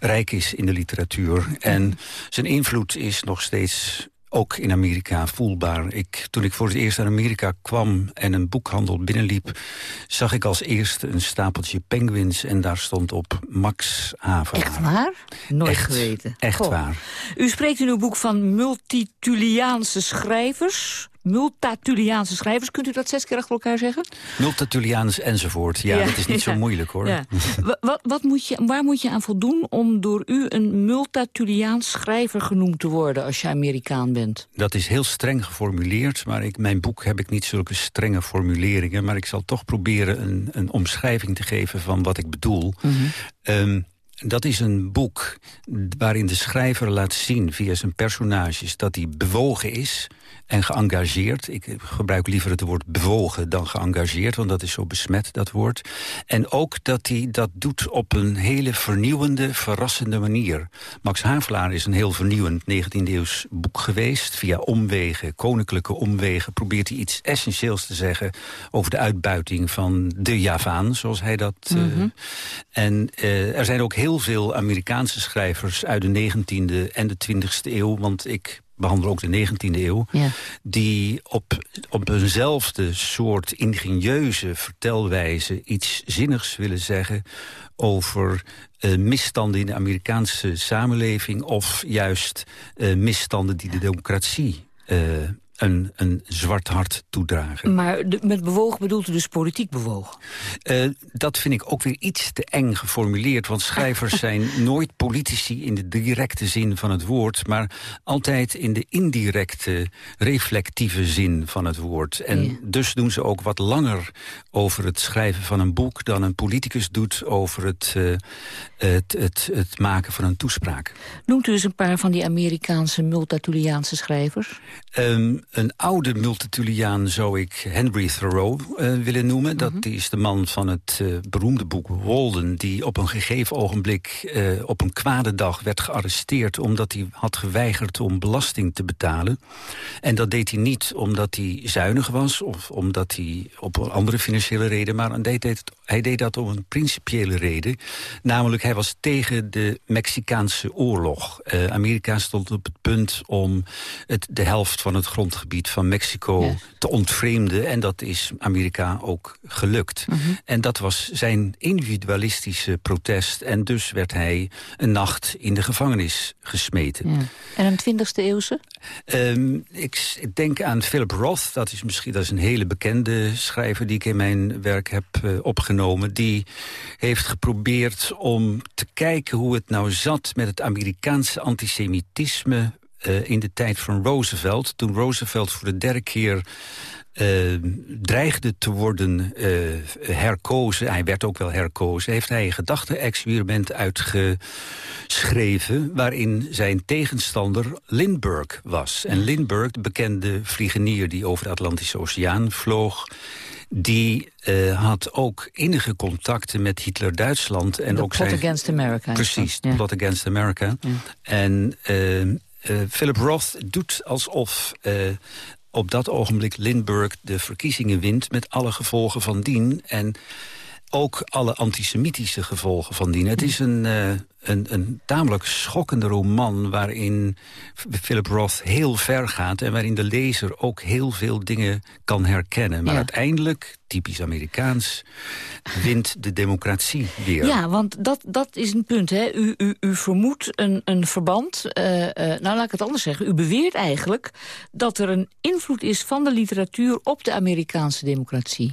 rijk is in de literatuur. En zijn invloed is nog steeds ook in Amerika voelbaar. Ik, toen ik voor het eerst naar Amerika kwam en een boekhandel binnenliep... zag ik als eerste een stapeltje penguins en daar stond op Max Havelaar. Echt waar? Nooit Echt, geweten. echt Goh. waar. U spreekt in uw boek van multituliaanse schrijvers. Multatuliaanse schrijvers. Kunt u dat zes keer achter elkaar zeggen? Multatuliaans enzovoort. Ja, Ja, dat is niet zo moeilijk hoor. Ja. Wa- wat, wat moet je, waar moet je aan voldoen om door u een multatuliaans schrijver genoemd te worden als je Amerikaan bent? Dat is heel streng geformuleerd, maar in mijn boek heb ik niet zulke strenge formuleringen. Maar ik zal toch proberen een, een omschrijving te geven van wat ik bedoel. Ehm, dat is een boek waarin de schrijver laat zien via zijn personages... dat hij bewogen is en geëngageerd. Ik gebruik liever het woord bewogen dan geëngageerd... want dat is zo besmet, dat woord. En ook dat hij dat doet op een hele vernieuwende, verrassende manier. Max Havelaar is een heel vernieuwend 19e-eeuws boek geweest. Via omwegen, koninklijke omwegen... probeert hij iets essentieels te zeggen... over de uitbuiting van de Javaan, zoals hij dat... eh, Mhm. en eh, er zijn ook heel veel Amerikaanse schrijvers uit de 19e en de 20e eeuw... want ik behandel ook de 19e eeuw... Ja. die op, op eenzelfde soort ingenieuze vertelwijze... iets zinnigs willen zeggen over eh, misstanden in de Amerikaanse samenleving... of juist eh, misstanden die de democratie eh, een, een zwart hart toedragen. Maar de- met bewogen bedoelt u dus politiek bewogen? Eh, dat vind ik ook weer iets te eng geformuleerd. Want schrijvers *laughs* zijn nooit politici in de directe zin van het woord... maar altijd in de indirecte, reflectieve zin van het woord. En Ja. dus doen ze ook wat langer over het schrijven van een boek... dan een politicus doet over het, eh, het, het, het maken van een toespraak. Noemt u eens een paar van die Amerikaanse multatuliaanse schrijvers? Ehm, een oude multituliaan zou ik Henry Thoreau eh, willen noemen. Dat is de man van het eh, beroemde boek Walden... die op een gegeven ogenblik eh, op een kwade dag werd gearresteerd... omdat hij had geweigerd om belasting te betalen. En dat deed hij niet omdat hij zuinig was... of omdat hij op een andere financiële reden... maar hij deed, het, hij deed dat om een principiële reden. Namelijk, hij was tegen de Mexicaanse oorlog. Amerika stond op het punt om het, de helft van het grondgebied grondgebied van Mexico te ontvreemden. En dat is Amerika ook gelukt. Mhm. En dat was zijn individualistische protest. En dus werd hij een nacht in de gevangenis gesmeten. Ja. En een 20e eeuwse? Ehm, ik ik denk aan Philip Roth. Dat is misschien dat is een hele bekende schrijver die ik in mijn werk heb eh, opgenomen. Die heeft geprobeerd om te kijken hoe het nou zat met het Amerikaanse antisemitisme eh, in de tijd van Roosevelt. Toen Roosevelt voor de derde keer eh, dreigde te worden eh, herkozen, hij werd ook wel herkozen, heeft hij een gedachte-experiment uitgeschreven waarin zijn tegenstander Lindbergh was. En Lindbergh, de bekende vliegenier die over de Atlantische Oceaan vloog, die had ook innige contacten met Hitler-Duitsland. en ook plot zijn, against America. Precies, ja. Plot Against America. En eh, Philip Roth doet alsof eh, op dat ogenblik Lindbergh de verkiezingen wint... met alle gevolgen van dien. En ook alle antisemitische gevolgen van dien. Het is een, eh, een, een tamelijk schokkende roman... waarin Philip Roth heel ver gaat... en waarin de lezer ook heel veel dingen kan herkennen. Maar Ja. uiteindelijk, typisch Amerikaans, wint de democratie weer. Ja, want dat, dat is een punt. Hè. U, u, u vermoedt een, een verband. eh, eh, nou, laat ik het anders zeggen. U beweert eigenlijk dat er een invloed is van de literatuur op de Amerikaanse democratie.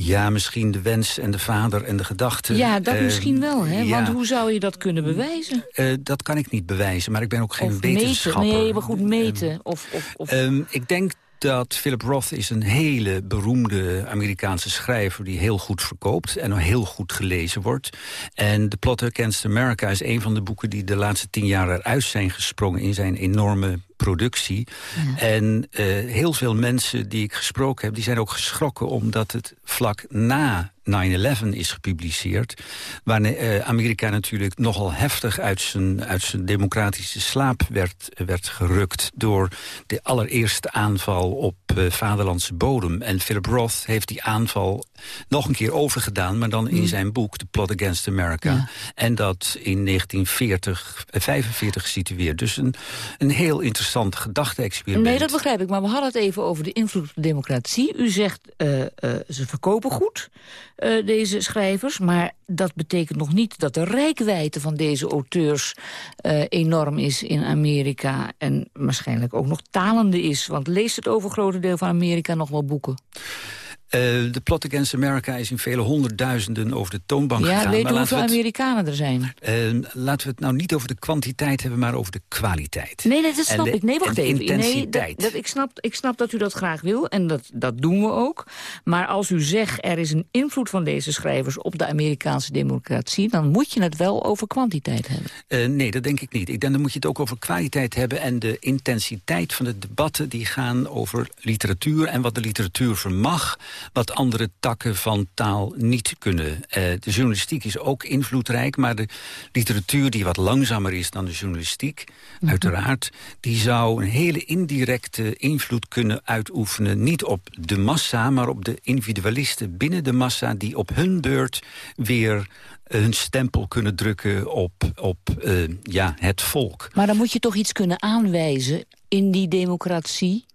Ja, misschien de wens en de vader en de gedachte. ja, dat Eh, misschien wel. Hè? ja, Want hoe zou je dat kunnen bewijzen? eh, dat kan ik niet bewijzen, maar ik ben ook geen Of meten? wetenschapper. Nee, maar goed, meten. Of, of, of... Ehm, ik denk dat Philip Roth is een hele beroemde Amerikaanse schrijver... die heel goed verkoopt en heel goed gelezen wordt. En The Plot Against America is een van de boeken... die de laatste tien jaar eruit zijn gesprongen in zijn enorme productie. En eh, heel veel mensen die ik gesproken heb... die zijn ook geschrokken omdat het vlak na 9-11 is gepubliceerd... waar eh, Amerika natuurlijk nogal heftig uit zijn, uit zijn democratische slaap werd, werd gerukt... door de allereerste aanval op eh, vaderlandse bodem. En Philip Roth heeft die aanval nog een keer overgedaan... maar dan in Mm. zijn boek The Plot Against America. Ja. En dat in 1940, eh, 45 gesitueerd. Dus een, een heel interessant gedachte-experiment. Nee, dat begrijp ik. Maar we hadden het even over de invloed op de democratie. U zegt, eh, eh, ze verkopen goed, eh, deze schrijvers. Maar dat betekent nog niet dat de rijkwijde van deze auteurs... eh, enorm is in Amerika. En waarschijnlijk ook nog talende is. Want leest het overgrote deel van Amerika nog wel boeken? Eh, de Plot Against America is in vele honderdduizenden over de toonbank ja, gegaan. weet maar laten hoeveel we, het, Amerikanen er zijn? eh, laten we het nou niet over de kwantiteit hebben, maar over de kwaliteit. Nee, nee, dat snap de- ik. Nee, wacht even. Nee, intensiteit. dat, dat, ik, snap, ik snap dat u dat graag wil en dat, dat doen we ook. Maar als u zegt er is een invloed van deze schrijvers op de Amerikaanse democratie... dan moet je het wel over kwantiteit hebben. Eh, nee, dat denk ik niet. Ik denk dan moet je het ook over kwaliteit hebben... en de intensiteit van de debatten die gaan over literatuur... en wat de literatuur vermag, wat andere takken van taal niet kunnen. Eh, de journalistiek is ook invloedrijk... maar de literatuur die wat langzamer is dan de journalistiek... uiteraard, die zou een hele indirecte invloed kunnen uitoefenen... niet op de massa, maar op de individualisten binnen de massa... die op hun beurt weer eh, hun stempel kunnen drukken op, op eh, ja, het volk. Maar dan moet je toch iets kunnen aanwijzen in die democratie...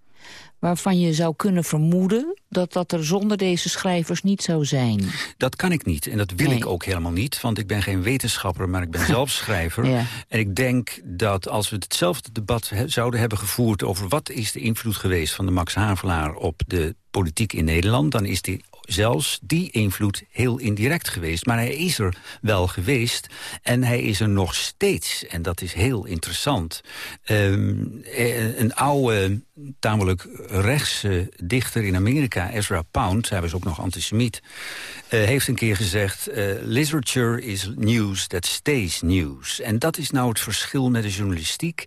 waarvan je zou kunnen vermoeden dat dat er zonder deze schrijvers niet zou zijn. Dat kan ik niet en dat wil Nee. ik ook helemaal niet. Want ik ben geen wetenschapper, maar ik ben *laughs* zelf schrijver. Ja. En ik denk dat als we hetzelfde debat he- zouden hebben gevoerd... over wat is de invloed geweest van de Max Havelaar op de politiek in Nederland... dan is die zelfs die invloed heel indirect geweest. Maar hij is er wel geweest en hij is er nog steeds. En dat is heel interessant. Ehm, eh, een oude, tamelijk rechtse dichter in Amerika, Ezra Pound... hij was ook nog antisemiet, eh, heeft een keer gezegd... eh, literature is news that stays news. En dat is nou het verschil met de journalistiek.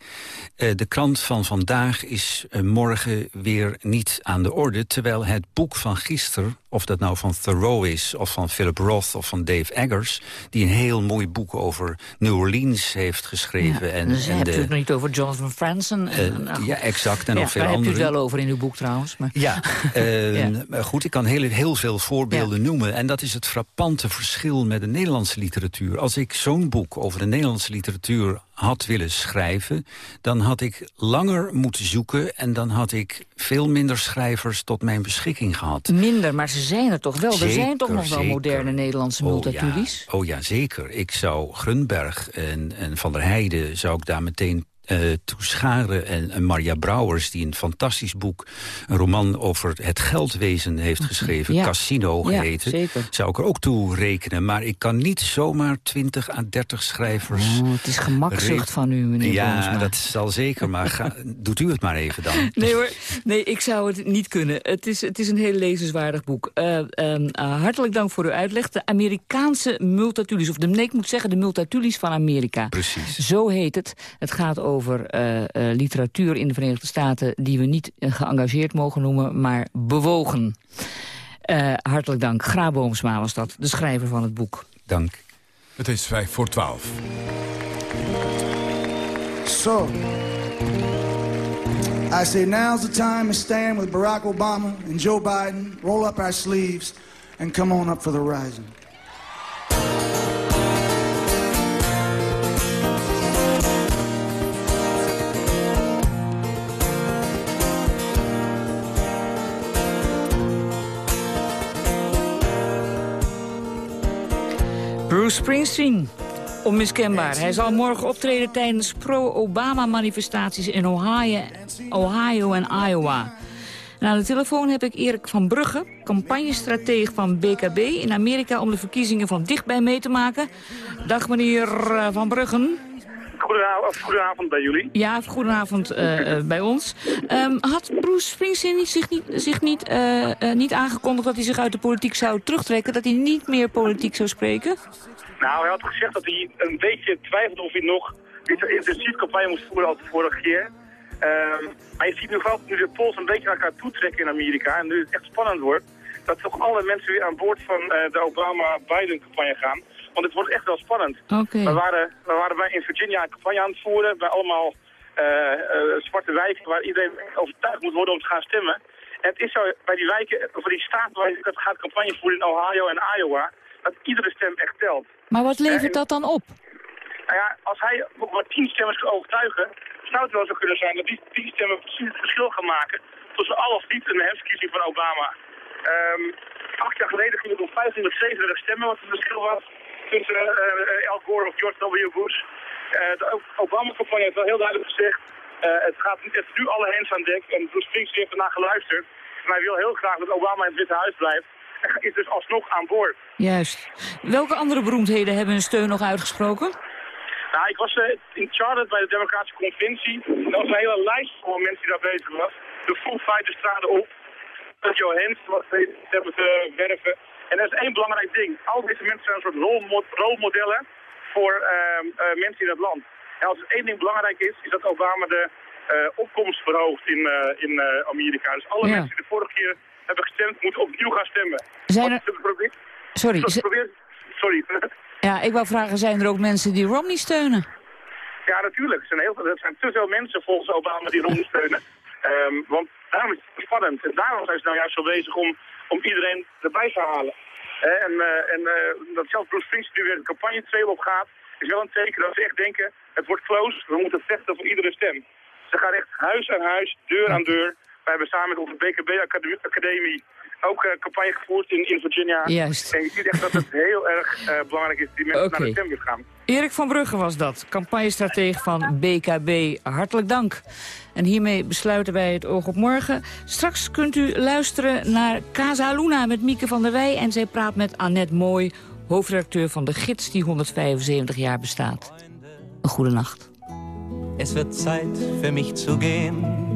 De krant van vandaag is morgen weer niet aan de orde... terwijl het boek van gisteren, of dat nou van Thoreau is... of van Philip Roth of van Dave Eggers... die een heel mooi boek over New Orleans heeft geschreven. en, dus en hebt de, u het nog niet over Jonathan Franzen? eh, en, ja, exact. En ja, nog veel daar hebt u het wel over in uw boek trouwens. Maar... Ja, *laughs* eh, Ja. maar goed, ik kan heel, heel veel voorbeelden noemen. En dat is het frappante verschil met de Nederlandse literatuur. Als ik zo'n boek over de Nederlandse literatuur had willen schrijven... dan had ik langer moeten zoeken... en dan had ik veel minder schrijvers tot mijn beschikking gehad. Minder, maar ze zijn er toch wel? Zeker, er zijn toch nog wel zeker. moderne Nederlandse Oh, ja. oh ja, zeker. Ik zou Grunberg en, en Van der Heijden... zou ik daar meteen eh toe scharen. En, en Maria Brouwers, die een fantastisch boek... een roman over het geldwezen heeft geschreven... Ja. Casino Ja, geheten. zeker. Zou ik er ook toe rekenen. Maar ik kan niet zomaar 20 à 30 schrijvers... Oh, het is gemakzucht van u, meneer Ja, Boomsma. dat zal zeker. Maar ga, *laughs* doet u het maar even dan. Nee hoor, nee, ik zou het niet kunnen. Het is, het is een heel lezenswaardig boek. Eh, ehm, eh, hartelijk dank voor uw uitleg. De Amerikaanse multatulies, of de, nee, ik moet zeggen de multatulies van Amerika. Precies. Zo heet het. Het gaat over eh, eh, literatuur in de Verenigde Staten... die we niet eh, geëngageerd mogen noemen, maar bewogen. Eh, hartelijk dank. Gra Boomsma was dat, de schrijver van het boek. Dank. Het is vijf voor twaalf. So, I say now's the time to stand with Barack Obama and Joe Biden, roll up our sleeves, and come on up for the rising. Bruce Springsteen. Onmiskenbaar. Hij zal morgen optreden tijdens pro-Obama-manifestaties in Ohio, Ohio en Iowa. En aan de telefoon heb ik Erik van Brugge, campagnestratege van BKB in Amerika... om de verkiezingen van dichtbij mee te maken. Dag meneer eh, Van Bruggen. Goedenavond, bij jullie. Ja, goedenavond eh, eh, bij ons. Ehm, had Bruce Springsteen zich, niet, zich niet, eh, eh, niet aangekondigd dat hij zich uit de politiek zou terugtrekken? Dat hij niet meer politiek zou spreken? Nou, hij had gezegd dat hij een beetje twijfelde of hij nog niet zo intensief campagne moest voeren als de vorige keer. Ehm, maar je ziet nu wel, nu de polls een beetje naar elkaar toetrekken in Amerika en nu het echt spannend wordt, dat toch alle mensen weer aan boord van eh, de Obama-Biden-campagne gaan. Want het wordt echt wel spannend. We, waren, we waren bij in Virginia een campagne aan het voeren, bij allemaal eh, eh, zwarte wijken waar iedereen overtuigd moet worden om te gaan stemmen. En het is zo, bij die wijken, of die staten waar je gaat campagne voeren in Ohio en Iowa, dat iedere stem echt telt. Maar wat levert dat dan op? Nou ja, als hij maar tien stemmers kan overtuigen, zou het wel zo kunnen zijn dat die tien stemmen precies het verschil gaan maken tussen al of niet een herverkiezing van Obama. Ehm, acht jaar geleden ging het om 537 stemmen wat het verschil was tussen eh, Al Gore of George W. Bush. Eh, de Obama-campagne heeft wel heel duidelijk gezegd, eh, het gaat even nu alle hens aan dek en Bruce Springsteen heeft ernaar geluisterd. En hij wil heel graag dat Obama in het Witte Huis blijft. Is dus alsnog aan boord. Juist. Welke andere beroemdheden hebben hun steun nog uitgesproken? Nou, ik was eh, in Charlotte bij de Democratische Conventie. En er was een hele lijst van mensen die daar bezig was. De Foo Fighters traden op. Joe Hens was bezig hebben te werven. En dat is één belangrijk ding. Al deze mensen zijn een soort rolmo- rolmodellen voor ehm, eh, mensen in het land. En als er één ding belangrijk is, is dat Obama de eh, opkomst verhoogt in, in Amerika. Dus alle Ja. mensen die de vorige keer hebben gestemd, moeten opnieuw gaan stemmen. Zijn proberen- Sorry, Sorry. *laughs* Ja, ik wou vragen, zijn er ook mensen die Romney steunen? Ja, natuurlijk. Er zijn, heel, veel- er zijn te veel mensen volgens Obama die Romney steunen. *laughs* Ehm, want daarom is het spannend. En daarom zijn ze nou juist zo bezig om, om iedereen erbij te halen. En eh, en eh, dat zelfs Bruce Springsteen nu weer een campagne trail op gaat, is wel een teken dat ze echt denken, het wordt close, we moeten vechten voor iedere stem. Ze gaan echt huis aan huis, deur aan deur. Wij hebben samen met onze BKB-academie ook eh, campagne gevoerd in, in Virginia. Juist. En je ziet echt dat het heel erg eh, belangrijk is dat die mensen naar de stem weer gaan. Erik van Brugge was dat, campagnestratege van BKB. Hartelijk dank. En hiermee besluiten wij het oog op morgen. Straks kunt u luisteren naar Casa Luna met Mieke van der Wij... en zij praat met Annette Mooi, hoofdredacteur van De Gids... die 175 jaar bestaat. Een goede nacht. Es wird Zeit für mich zu gehen.